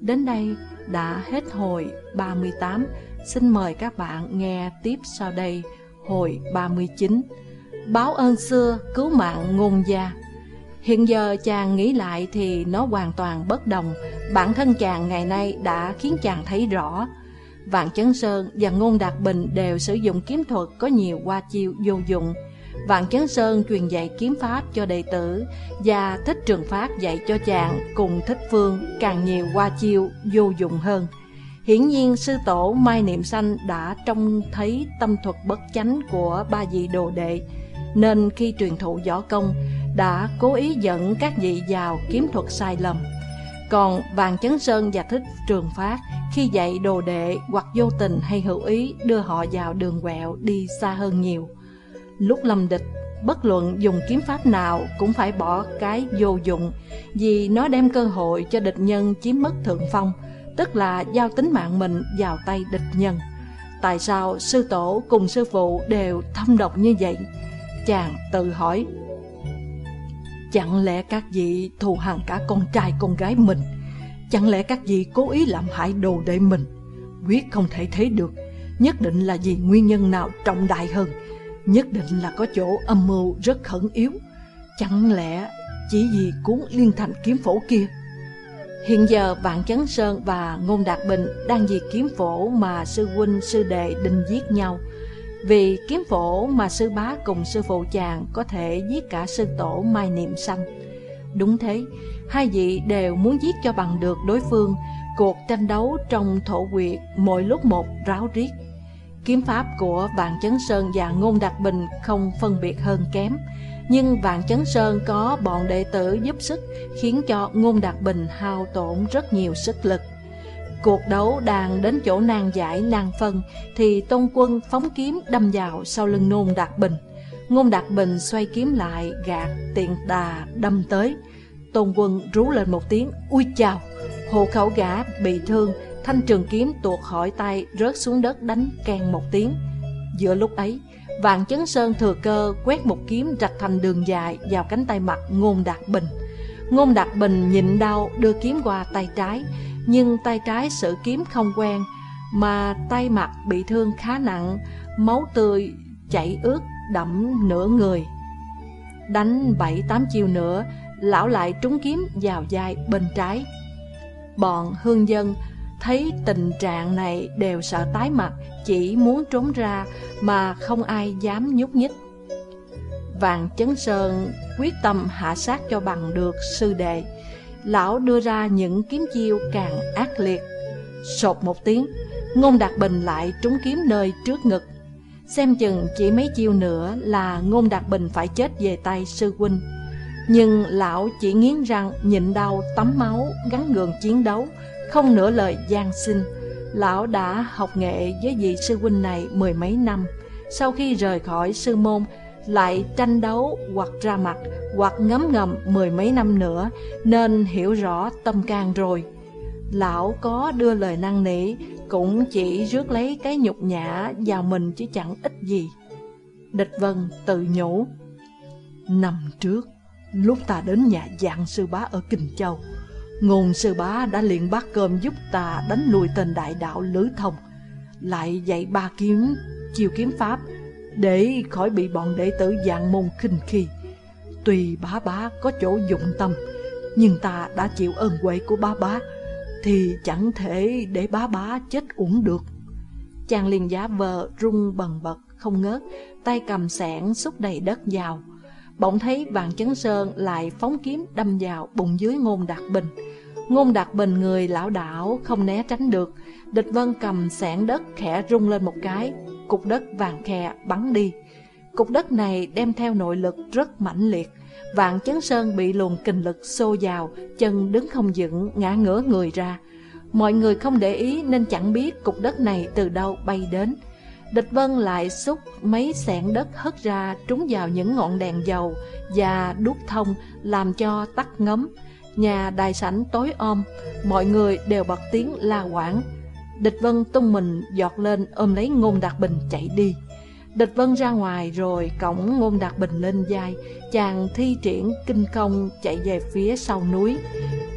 Đến đây đã hết hồi 38 Xin mời các bạn nghe tiếp sau đây, hồi 39 Báo ơn xưa, cứu mạng ngôn gia. Hiện giờ chàng nghĩ lại thì nó hoàn toàn bất đồng. Bản thân chàng ngày nay đã khiến chàng thấy rõ. Vạn Chấn Sơn và Ngôn Đạt Bình đều sử dụng kiếm thuật có nhiều qua chiêu vô dụng. Vạn Chấn Sơn truyền dạy kiếm pháp cho đệ tử Và Thích Trường pháp dạy cho chàng cùng Thích Phương càng nhiều qua chiêu vô dụng hơn. Hiển nhiên, sư tổ Mai Niệm Sanh đã trông thấy tâm thuật bất chánh của ba vị đồ đệ. Nên khi truyền thụ võ công, đã cố ý dẫn các vị vào kiếm thuật sai lầm Còn Vàng Chấn Sơn và Thích Trường Phát khi dạy đồ đệ hoặc vô tình hay hữu ý đưa họ vào đường quẹo đi xa hơn nhiều Lúc lâm địch, bất luận dùng kiếm pháp nào cũng phải bỏ cái vô dụng vì nó đem cơ hội cho địch nhân chiếm mất thượng phong, tức là giao tính mạng mình vào tay địch nhân. Tại sao sư tổ cùng sư phụ đều thâm độc như vậy? Chàng tự hỏi. Chẳng lẽ các vị thù hằn cả con trai con gái mình? Chẳng lẽ các vị cố ý làm hại đồ đệ mình? Quyết không thể thấy được, nhất định là vì nguyên nhân nào trọng đại hơn. Nhất định là có chỗ âm mưu rất khẩn yếu. Chẳng lẽ chỉ vì cuốn liên thành kiếm phổ kia Hiện giờ Vạn Chấn Sơn và Ngôn Đạt Bình đang vì kiếm phổ mà sư huynh sư đệ định giết nhau. Vì kiếm phổ mà sư bá cùng sư phụ chàng có thể giết cả sư tổ Mai Niệm sanh Đúng thế, hai vị đều muốn giết cho bằng được đối phương, cuộc tranh đấu trong thổ quyệt mỗi lúc một ráo riết. Kiếm pháp của Vạn Chấn Sơn và Ngôn Đạt Bình không phân biệt hơn kém, nhưng Vạn Chấn Sơn có bọn đệ tử giúp sức khiến cho Ngôn Đạt Bình hao tổn rất nhiều sức lực. Cuộc đấu đang đến chỗ nàng giải nàng phân thì Tôn Quân phóng kiếm đâm vào sau lưng Nôn Đạt Bình. Ngôn Đạt Bình xoay kiếm lại, gạt, tiện đà, đâm tới. Tôn quân rú lên một tiếng, ui chào! Hộ khẩu gã bị thương, thanh trường kiếm tuột khỏi tay, rớt xuống đất đánh can một tiếng. Giữa lúc ấy, Vạn Chấn Sơn thừa cơ quét một kiếm rạch thành đường dài vào cánh tay mặt Ngôn Đạt Bình. Ngôn Đạt Bình nhịn đau đưa kiếm qua tay trái, nhưng tay trái sử kiếm không quen, mà tay mặt bị thương khá nặng, máu tươi chảy ướt đẫm nửa người. Đánh bảy tám chiêu nữa, lão lại trúng kiếm vào vai bên trái. Bọn hương dân thấy tình trạng này đều sợ tái mặt, chỉ muốn trốn ra mà không ai dám nhúc nhích. Vàng Chấn Sơn quyết tâm hạ sát cho bằng được sư đệ. Lão đưa ra những kiếm chiêu càng ác liệt. Sột một tiếng, Ngôn Đạt Bình lại trúng kiếm nơi trước ngực. Xem chừng chỉ mấy chiêu nữa là Ngôn Đạt Bình phải chết về tay sư huynh. Nhưng lão chỉ nghiến răng nhịn đau tắm máu gắn gượng chiến đấu, không nửa lời gian sinh. Lão đã học nghệ với vị sư huynh này mười mấy năm. Sau khi rời khỏi sư môn, lại tranh đấu hoặc ra mặt hoặc ngấm ngầm mười mấy năm nữa nên hiểu rõ tâm can rồi. Lão có đưa lời năng nỉ cũng chỉ rước lấy cái nhục nhã vào mình chứ chẳng ít gì. Địch Vân tự nhủ. Năm trước, lúc ta đến nhà dạng sư bá ở Kinh Châu, ngôn sư bá đã liền bát cơm giúp ta đánh lùi tên đại đạo Lữ Thông, lại dạy ba kiếm, chiêu kiếm pháp, để khỏi bị bọn đệ tử dạng môn khinh khi. Tuy bá bá có chỗ dụng tâm, nhưng ta đã chịu ơn huệ của bá bá, thì chẳng thể để bá bá chết uổng được. Chàng liền giả vờ rung bần bật, không ngớt, tay cầm sẻn xúc đầy đất vào. Bỗng thấy vàng chấn sơn lại phóng kiếm đâm vào bụng dưới ngôn đạt bình. Ngôn đạt bình người lão đảo không né tránh được. Địch vân cầm sẻn đất khẽ rung lên một cái, cục đất vàng khe bắn đi. Cục đất này đem theo nội lực rất mãnh liệt. Vạn chấn sơn bị luồng kình lực xô vào, chân đứng không vững, ngã ngửa người ra. Mọi người không để ý nên chẳng biết cục đất này từ đâu bay đến. Địch Vân lại xúc mấy sẹn đất hất ra trúng vào những ngọn đèn dầu và đút thông làm cho tắt ngấm. Nhà đài sảnh tối om, mọi người đều bật tiếng la quảng. Địch Vân tung mình giọt lên ôm lấy Ngôn Đạt Bình chạy đi. Địch Vân ra ngoài rồi cổng Ngôn Đạt Bình lên vai, chàng thi triển kinh công chạy về phía sau núi.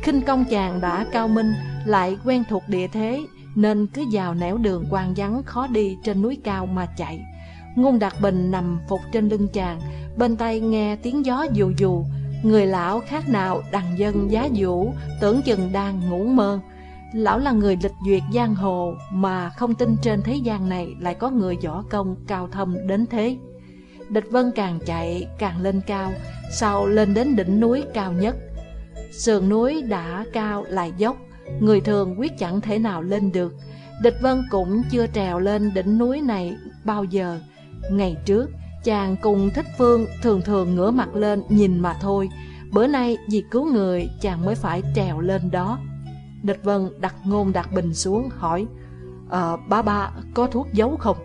Kinh công chàng đã cao minh, lại quen thuộc địa thế, nên cứ vào nẻo đường quang vắng khó đi trên núi cao mà chạy. Ngôn Đạt Bình nằm phục trên lưng chàng, bên tay nghe tiếng gió dù dù, người lão khác nào đằng dân giá vũ, tưởng chừng đang ngủ mơ. Lão là người lịch duyệt giang hồ mà không tin trên thế gian này lại có người võ công cao thâm đến thế. Địch Vân càng chạy càng lên cao, sau lên đến đỉnh núi cao nhất. Sườn núi đã cao lại dốc, người thường quyết chẳng thể nào lên được. Địch Vân cũng chưa trèo lên đỉnh núi này bao giờ. Ngày trước, chàng cùng Thích Phương thường thường ngửa mặt lên nhìn mà thôi. Bữa nay vì cứu người chàng mới phải trèo lên đó. Địch Vân đặt ngôn đạt bình xuống hỏi Ờ, Ba ba có thuốc giấu không?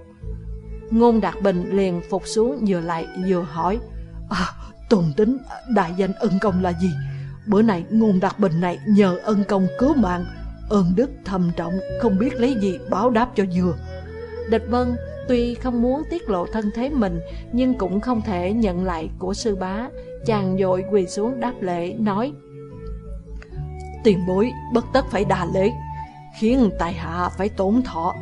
Ngôn đạt bình liền phục xuống vừa lại vừa hỏi à, Tồn tính đại danh ân công là gì? Bữa nay ngôn đạt bình này nhờ ân công cứu mạng Ơn đức thầm trọng không biết lấy gì báo đáp cho vừa Địch Vân tuy không muốn tiết lộ thân thế mình Nhưng cũng không thể nhận lại của sư bá Chàng dội quỳ xuống đáp lễ nói tiền bối bất tất phải đà lễ, Khiến tài hạ phải tổn thọ.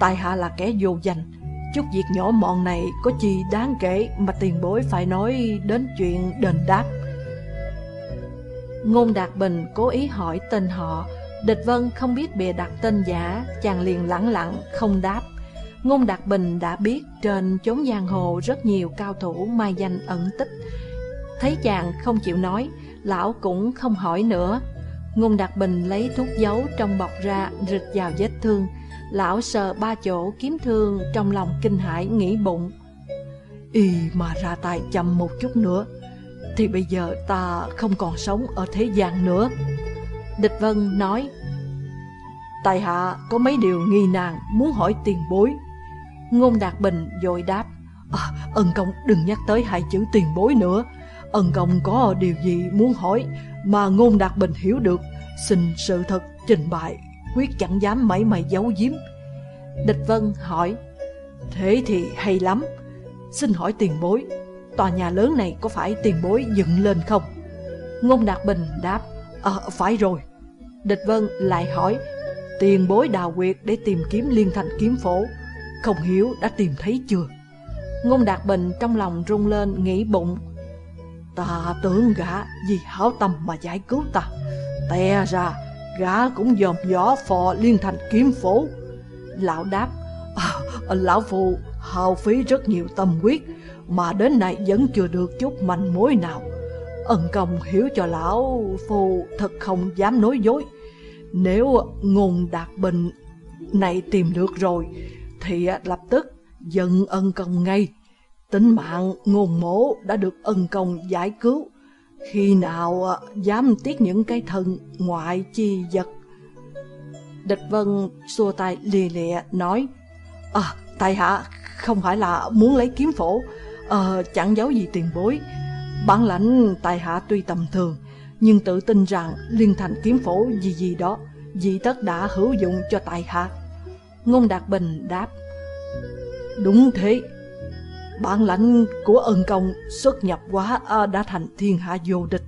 Tài hạ là kẻ vô danh. Chút việc nhỏ mọn này có chi đáng kể Mà tiền bối phải nói đến chuyện đền đáp. Ngôn Đạt Bình cố ý hỏi tên họ. Địch Vân không biết bịa đặt tên giả, Chàng liền lặng lặng, không đáp. Ngôn Đạt Bình đã biết trên chốn giang hồ rất nhiều cao thủ mai danh ẩn tích. Thấy chàng không chịu nói, Lão cũng không hỏi nữa. Ngôn Đạt Bình lấy thuốc giấu trong bọc ra rịch vào vết thương. Lão sờ ba chỗ kiếm thương trong lòng kinh hãi nghĩ bụng. Y mà ra tay chậm một chút nữa Thì bây giờ ta không còn sống ở thế gian nữa. Địch Vân nói Tài hạ có mấy điều nghi nàng muốn hỏi tiền bối. Ngôn Đạt Bình dội đáp à, Ân công đừng nhắc tới hai chữ tiền bối nữa. Ân công có điều gì muốn hỏi mà ngôn đạt bình hiểu được, Xin sự thật trình bày, Quyết chẳng dám mảy mày giấu giếm. Địch Vân hỏi, Thế thì hay lắm. Xin hỏi tiền bối, Tòa nhà lớn này có phải tiền bối dựng lên không? Ngôn Đạt Bình đáp À phải rồi. Địch Vân lại hỏi, Tiền bối đào quyệt để tìm kiếm liên thành kiếm phổ, Không hiểu đã tìm thấy chưa? Ngôn Đạt Bình trong lòng rung lên nghĩ bụng Ta tưởng gã vì hảo tâm mà giải cứu ta. Tè ra gã cũng dòm gió phò liên thành kiếm phố. Lão đáp à, Lão phụ hao phí rất nhiều tâm huyết Mà đến nay vẫn chưa được chút manh mối nào. Ân công hiểu cho lão phụ thật không dám nói dối. Nếu ngôn đạt bình này tìm được rồi Thì lập tức dẫn ân công ngay. Tính mạng ngôn mổ đã được ân công giải cứu. Khi nào à, dám tiếc những cái thân ngoại chi vật? Địch Vân xua tay lìa lịa nói À tại hạ không phải là muốn lấy kiếm phổ. À, Chẳng giấu gì tiền bối. Bản lãnh tài hạ tuy tầm thường Nhưng tự tin rằng liên thành kiếm phổ gì gì đó Dị tất đã hữu dụng cho tài hạ. Ngôn Đạt Bình đáp Đúng thế. Bản lãnh của ân công xuất nhập quá đã thành thiên hạ vô địch.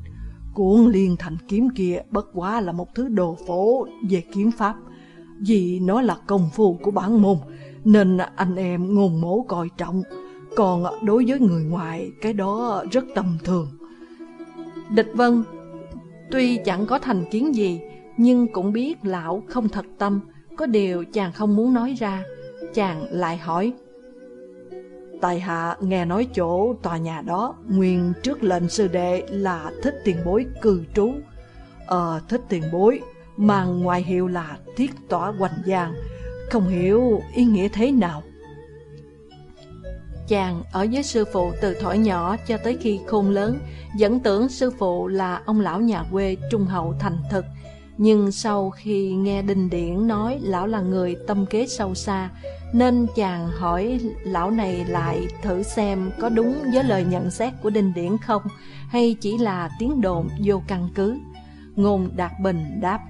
Cuốn liên thành kiếm kia bất quá là một thứ đồ phổ về kiếm pháp. Vì nó là công phu của bản môn, Nên anh em ngôn mổ coi trọng. Còn đối với người ngoài, cái đó rất tầm thường. Địch Vân, Tuy chẳng có thành kiến gì, Nhưng cũng biết lão không thật tâm. Có điều chàng không muốn nói ra. Chàng lại hỏi Tài hạ nghe nói chỗ tòa nhà đó Nguyên trước lệnh sư đệ là thích tiền bối cư trú Ờ thích tiền bối Mang ngoài hiệu là thiết tỏa hoành giang Không hiểu ý nghĩa thế nào Chàng ở với sư phụ từ thổi nhỏ cho tới khi khôn lớn, vẫn tưởng sư phụ là ông lão nhà quê trung hậu thành thực. Nhưng sau khi nghe Đinh Điển nói lão là người tâm kế sâu xa, nên chàng hỏi lão này lại thử xem có đúng với lời nhận xét của Đinh Điển không, hay chỉ là tiếng đồn vô căn cứ. Ngôn Đạt Bình đáp,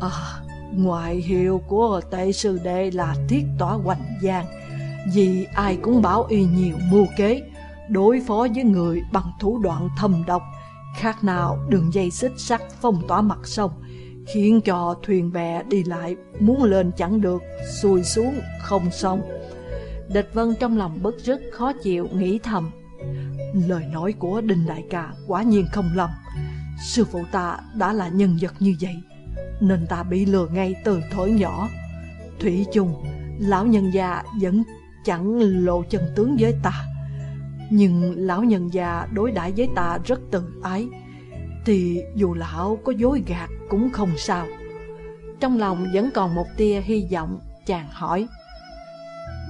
À, ngoại hiệu của tệ sư đệ là thiết tỏa hoành giang, vì ai cũng bảo y nhiều mưu kế Đối phó với người bằng thủ đoạn thâm độc Khác nào đường dây xích sắt phong tỏa mặt sông Khiến cho thuyền bè đi lại Muốn lên chẳng được, Xuôi xuống không xong. Địch Vân trong lòng bất rất khó chịu, Nghĩ thầm. Lời nói của Đinh Đại Ca quả nhiên không lầm. Sư phụ ta đã là nhân vật như vậy, Nên ta bị lừa ngay từ thổi nhỏ. Thủy chung, Lão nhân già vẫn chẳng lộ chân tướng với ta. Nhưng lão nhân già đối đãi với ta rất từ ái. Thì dù lão có dối gạt cũng không sao. Trong lòng vẫn còn một tia hy vọng Chàng hỏi.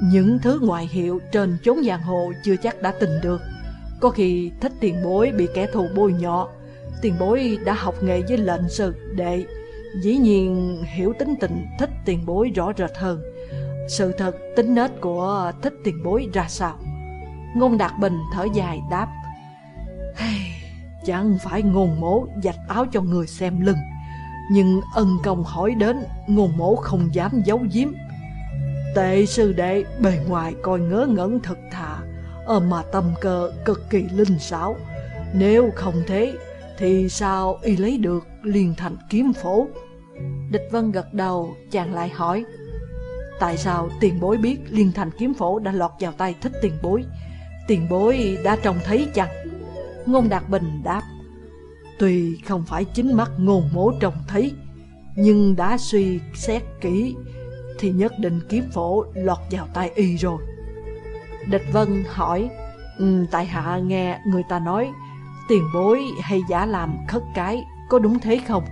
Những thứ ngoại hiệu trên chốn giang hồ chưa chắc đã tình được. Có khi thích tiền bối bị kẻ thù bôi nhọ. Tiền bối đã học nghề với lệnh sư đệ. Dĩ nhiên hiểu tính tình thích tiền bối rõ rệt hơn. Sự thật tính nết của thích tiền bối ra sao? Ngôn Đạt Bình thở dài đáp. Hey, Chẳng phải ngôn mố dạch áo cho người xem lưng. Nhưng ân công hỏi đến Ngôn mố không dám giấu giếm. Tệ sư đệ, bề ngoài coi ngớ ngẩn thật thà Ở mà tâm cơ cực kỳ linh xảo. Nếu không thế, Thì sao y lấy được liền thành kiếm phổ? Địch Vân gật đầu, chàng lại hỏi, Tại sao tiền bối biết liên thành kiếm phổ đã lọt vào tay thích tiền bối? Tiền bối đã trông thấy chăng Ngôn Đạt Bình đáp Tuy không phải chính mắt ngôn mố trông thấy Nhưng đã suy xét kỹ Thì nhất định kiếm phổ lọt vào tay y rồi. Địch Vân hỏi um, Tại hạ nghe người ta nói Tiền bối hay giả làm khất cái Có đúng thế không?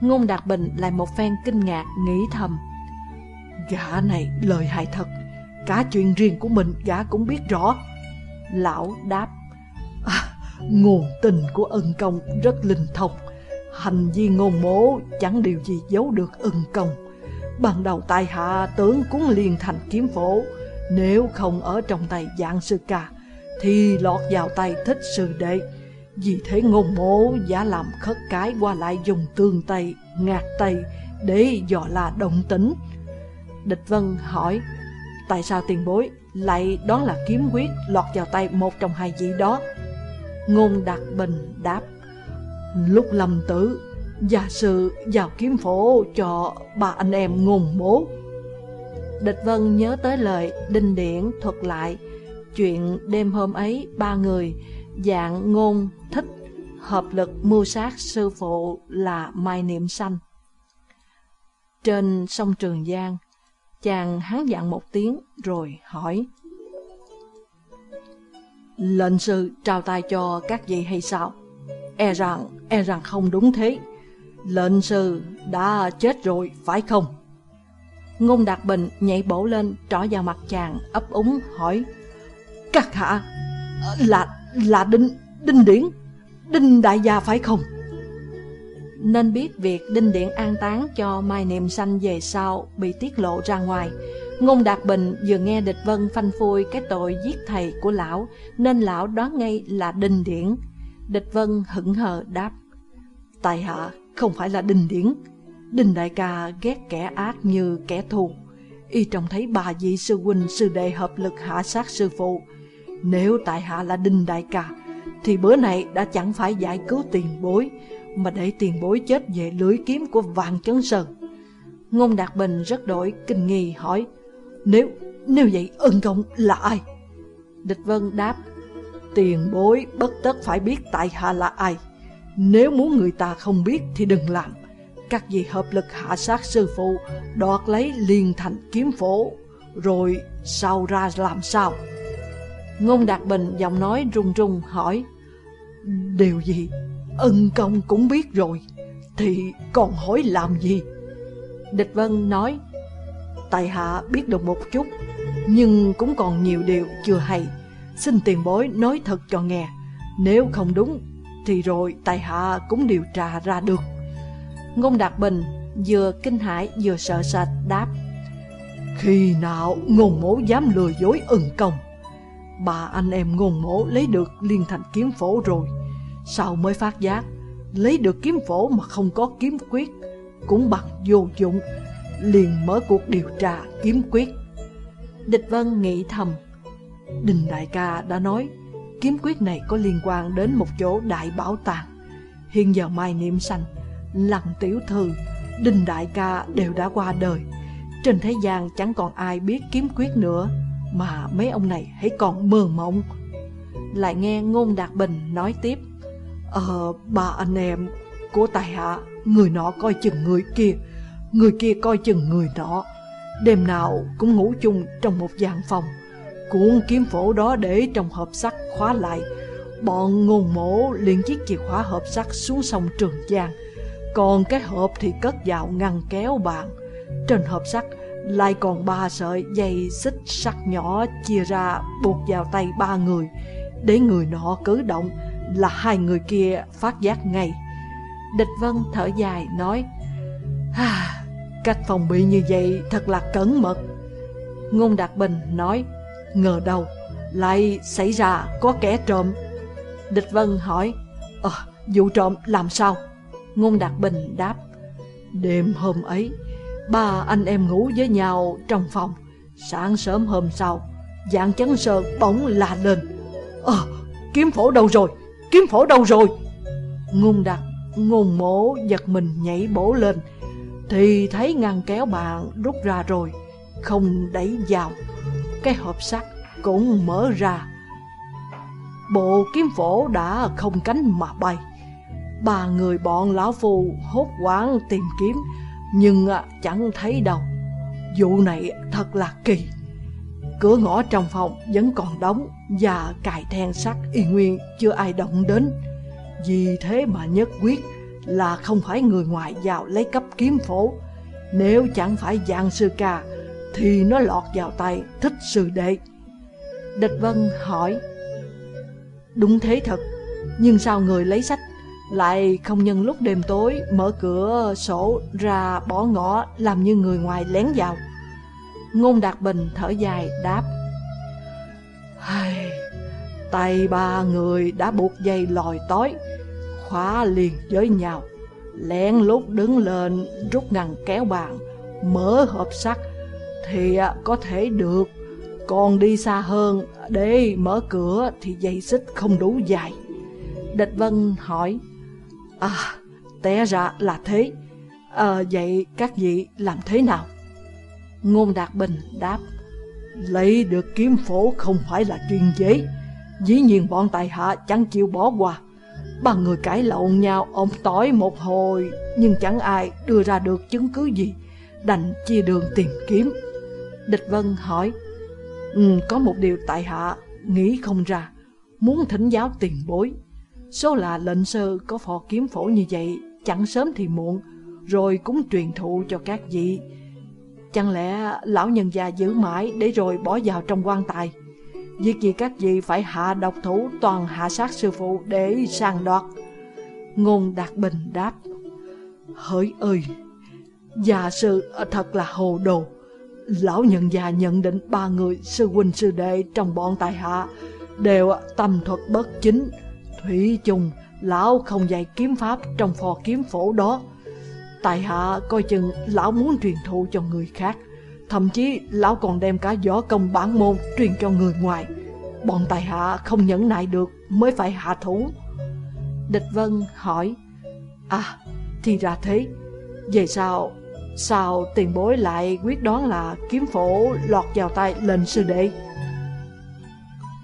Ngôn Đạt Bình lại một phen kinh ngạc nghĩ thầm Gã này lời hại thật Cả chuyện riêng của mình gã cũng biết rõ. Lão đáp Nguồn tình của ân công rất linh thông. Hành vi ngôn mố chẳng điều gì giấu được ân công. Ban đầu tài hạ tướng cuốn liền thành kiếm phổ. Nếu không ở trong tay dạng sư ca Thì lọt vào tay thích sư đệ. Vì thế ngôn mố giả làm khất cái qua lại dùng tương tay, ngạt tay Để dò là động tĩnh. Địch Vân hỏi Tại sao tiền bối lại đoán là kiếm quyết lọt vào tay một trong hai vị đó? Ngôn Đạt Bình đáp, Lúc lâm tử, Gia sư vào kiếm phổ cho ba anh em ngôn bố. Địch Vân nhớ tới lời Đinh Điển thuật lại, Chuyện đêm hôm ấy ba người Dạng ngôn thích Hợp lực mưu sát sư phụ là Mai Niệm sanh. Trên sông Trường Giang, Chàng hắn dặn một tiếng rồi hỏi Lệnh sư trao tay cho các vị hay sao? E rằng, e rằng không đúng thế Lệnh sư đã chết rồi phải không? Ngôn Đạt Bình nhảy bổ lên trỏ vào mặt chàng ấp úng hỏi Các hạ là là Đinh Đinh Điển Đinh Đại Gia phải không? Nên biết việc Đinh Điển an táng cho Mai Niệm Xanh về sau bị tiết lộ ra ngoài Ngôn Đạt Bình vừa nghe Địch Vân phanh phui cái tội giết thầy của lão, Nên lão đoán ngay là Đinh Điển. Địch Vân hững hờ đáp Tại hạ, không phải là Đinh Điển. Đinh Đại ca ghét kẻ ác như kẻ thù. Y trông thấy bà vị sư huynh, sư đệ hợp lực hạ sát sư phụ. Nếu tại hạ là Đinh Đại ca, Thì bữa này đã chẳng phải giải cứu tiền bối, Mà để tiền bối chết về lưới kiếm của vạn chấn sơn. Ngôn Đạt Bình rất đổi kinh nghi hỏi nếu, nếu vậy ân công là ai? Địch Vân đáp Tiền bối bất tất phải biết tại hạ là ai. Nếu muốn người ta không biết thì đừng làm. Các vị hợp lực hạ sát sư phụ Đoạt lấy liền thành kiếm phổ Rồi sau ra làm sao? Ngôn Đạt Bình giọng nói run run hỏi Điều gì? Ân công cũng biết rồi. Thì còn hỏi làm gì? Địch Vân nói Tại hạ biết được một chút. Nhưng cũng còn nhiều điều chưa hay. Xin tiền bối nói thật cho nghe. Nếu không đúng, Thì rồi tài hạ cũng điều tra ra được. Ngôn Đạt Bình vừa kinh hãi vừa sợ sệt đáp. Khi nào ngôn mổ dám lừa dối ẩn công? Bà anh em ngôn mổ lấy được liên thành kiếm phổ rồi. Sao mới phát giác? Lấy được kiếm phổ mà không có kiếm quyết, Cũng bằng vô dụng. Liền mở cuộc điều tra kiếm quyết Địch Vân nghĩ thầm Đình Đại ca đã nói kiếm quyết này có liên quan đến một chỗ đại bảo tàng. Hiện giờ Mai Niệm Xanh, Lăng Tiểu Thư, Đình Đại ca đều đã qua đời. Trên thế gian chẳng còn ai biết kiếm quyết nữa, mà mấy ông này hãy còn mơ mộng. Lại nghe Ngôn Đạt Bình nói tiếp. Ờ, ba anh em của tài hạ, người nọ coi chừng người kia, người kia coi chừng người nọ. Đêm nào cũng ngủ chung trong một gian phòng. Cuốn kiếm phổ đó để trong hộp sắt khóa lại. Bọn ngôn mổ liền chiếc chìa khóa hộp sắt xuống sông Trường Giang. Còn cái hộp thì cất vào ngăn kéo bàn Trên hộp sắt lại còn ba sợi dây xích sắt nhỏ chia ra buộc vào tay ba người. Để người nọ cử động là hai người kia phát giác ngay. Địch Vân thở dài nói à, Cách phòng bị như vậy thật là cẩn mật Ngôn Đạt Bình nói Ngờ đâu lại xảy ra có kẻ trộm Địch Vân hỏi Ờ, vụ trộm làm sao? Ngôn Đạt Bình đáp Đêm hôm ấy Ba anh em ngủ với nhau trong phòng Sáng sớm hôm sau Dạng chấn sơn bỗng la lên Ờ, kiếm phổ đâu rồi? Kiếm phổ đâu rồi? Ngôn Đạt Ngôn mổ giật mình nhảy bổ lên thì thấy ngăn kéo bạn rút ra rồi Không đẩy vào cái hộp sắt cũng mở ra. Bộ kiếm phổ đã không cánh mà bay. Ba người bọn lão phu hốt quảng tìm kiếm, nhưng à, chẳng thấy đâu. Vụ này thật là kỳ. Cửa ngõ trong phòng vẫn còn đóng và cài then sắt y nguyên chưa ai động đến. Vì thế mà nhất quyết là không phải người ngoài vào lấy cấp kiếm phổ. Nếu chẳng phải dạng sư ca thì nó lọt vào tay thích sư đệ. Địch Vân hỏi, Đúng thế thật, nhưng sao người lấy sách lại không nhân lúc đêm tối mở cửa sổ ra bỏ ngõ làm như người ngoài lén vào? Ngôn Đạt Bình thở dài đáp Hay, tay ba người đã buộc dây lòi tối Khóa liền với nhau. Lén lút đứng lên rút ngăn kéo bàn Mở hộp sắt Thì à, có thể được. Còn đi xa hơn Để mở cửa thì dây xích không đủ dài. Địch Vân hỏi À, té ra là thế. À, Vậy các vị làm thế nào? Ngôn Đạt Bình đáp Lấy được kiếm phổ không phải là chuyện dễ Dĩ nhiên bọn tài hạ chẳng chịu bỏ qua. Ba người cãi lộn nhau ôm tối một hồi Nhưng chẳng ai đưa ra được chứng cứ gì Đành chia đường tìm kiếm. Địch Vân hỏi ừ, Có một điều tại hạ nghĩ không ra Muốn thỉnh giáo tiền bối. Số là lệnh sơ có phò kiếm phổ như vậy Chẳng sớm thì muộn Rồi cũng truyền thụ cho các vị. Chẳng lẽ lão nhân già giữ mãi Để rồi bỏ vào trong quan tài? Việc gì các vị phải hạ độc thủ Toàn hạ sát sư phụ để sang đoạt Ngôn Đạt Bình đáp Hỡi ơi Già sư thật là hồ đồ Lão nhân già nhận định ba người sư huynh sư đệ trong bọn tài hạ đều tâm thuật bất chính. Thủy chung, lão không dạy kiếm pháp trong phò kiếm phổ đó. Tài hạ coi chừng lão muốn truyền thụ cho người khác. Thậm chí lão còn đem cả võ công bản môn truyền cho người ngoài. Bọn tài hạ không nhẫn nại được mới phải hạ thủ. Địch Vân hỏi, À, thì ra thế. Về sao Sao tiền bối lại quyết đoán là kiếm phổ lọt vào tay lệnh sư đệ?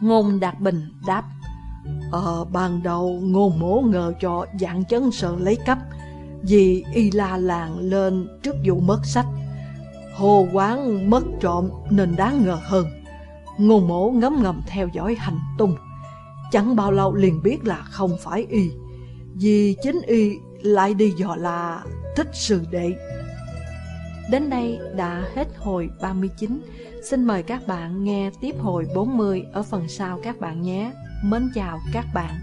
Ngôn Đạt Bình đáp Ờ, ban đầu ngôn mổ ngờ cho dạng chấn sợ lấy cấp Vì y la làng lên trước vụ mất sách Hồ quán mất trộm nên đáng ngờ hơn Ngôn mổ ngấm ngầm theo dõi hành tung Chẳng bao lâu liền biết là không phải y Vì chính y lại đi dò là thích sư đệ Đến đây đã hết hồi 39. Xin mời các bạn nghe tiếp hồi 40 ở phần sau các bạn nhé. Mến chào các bạn.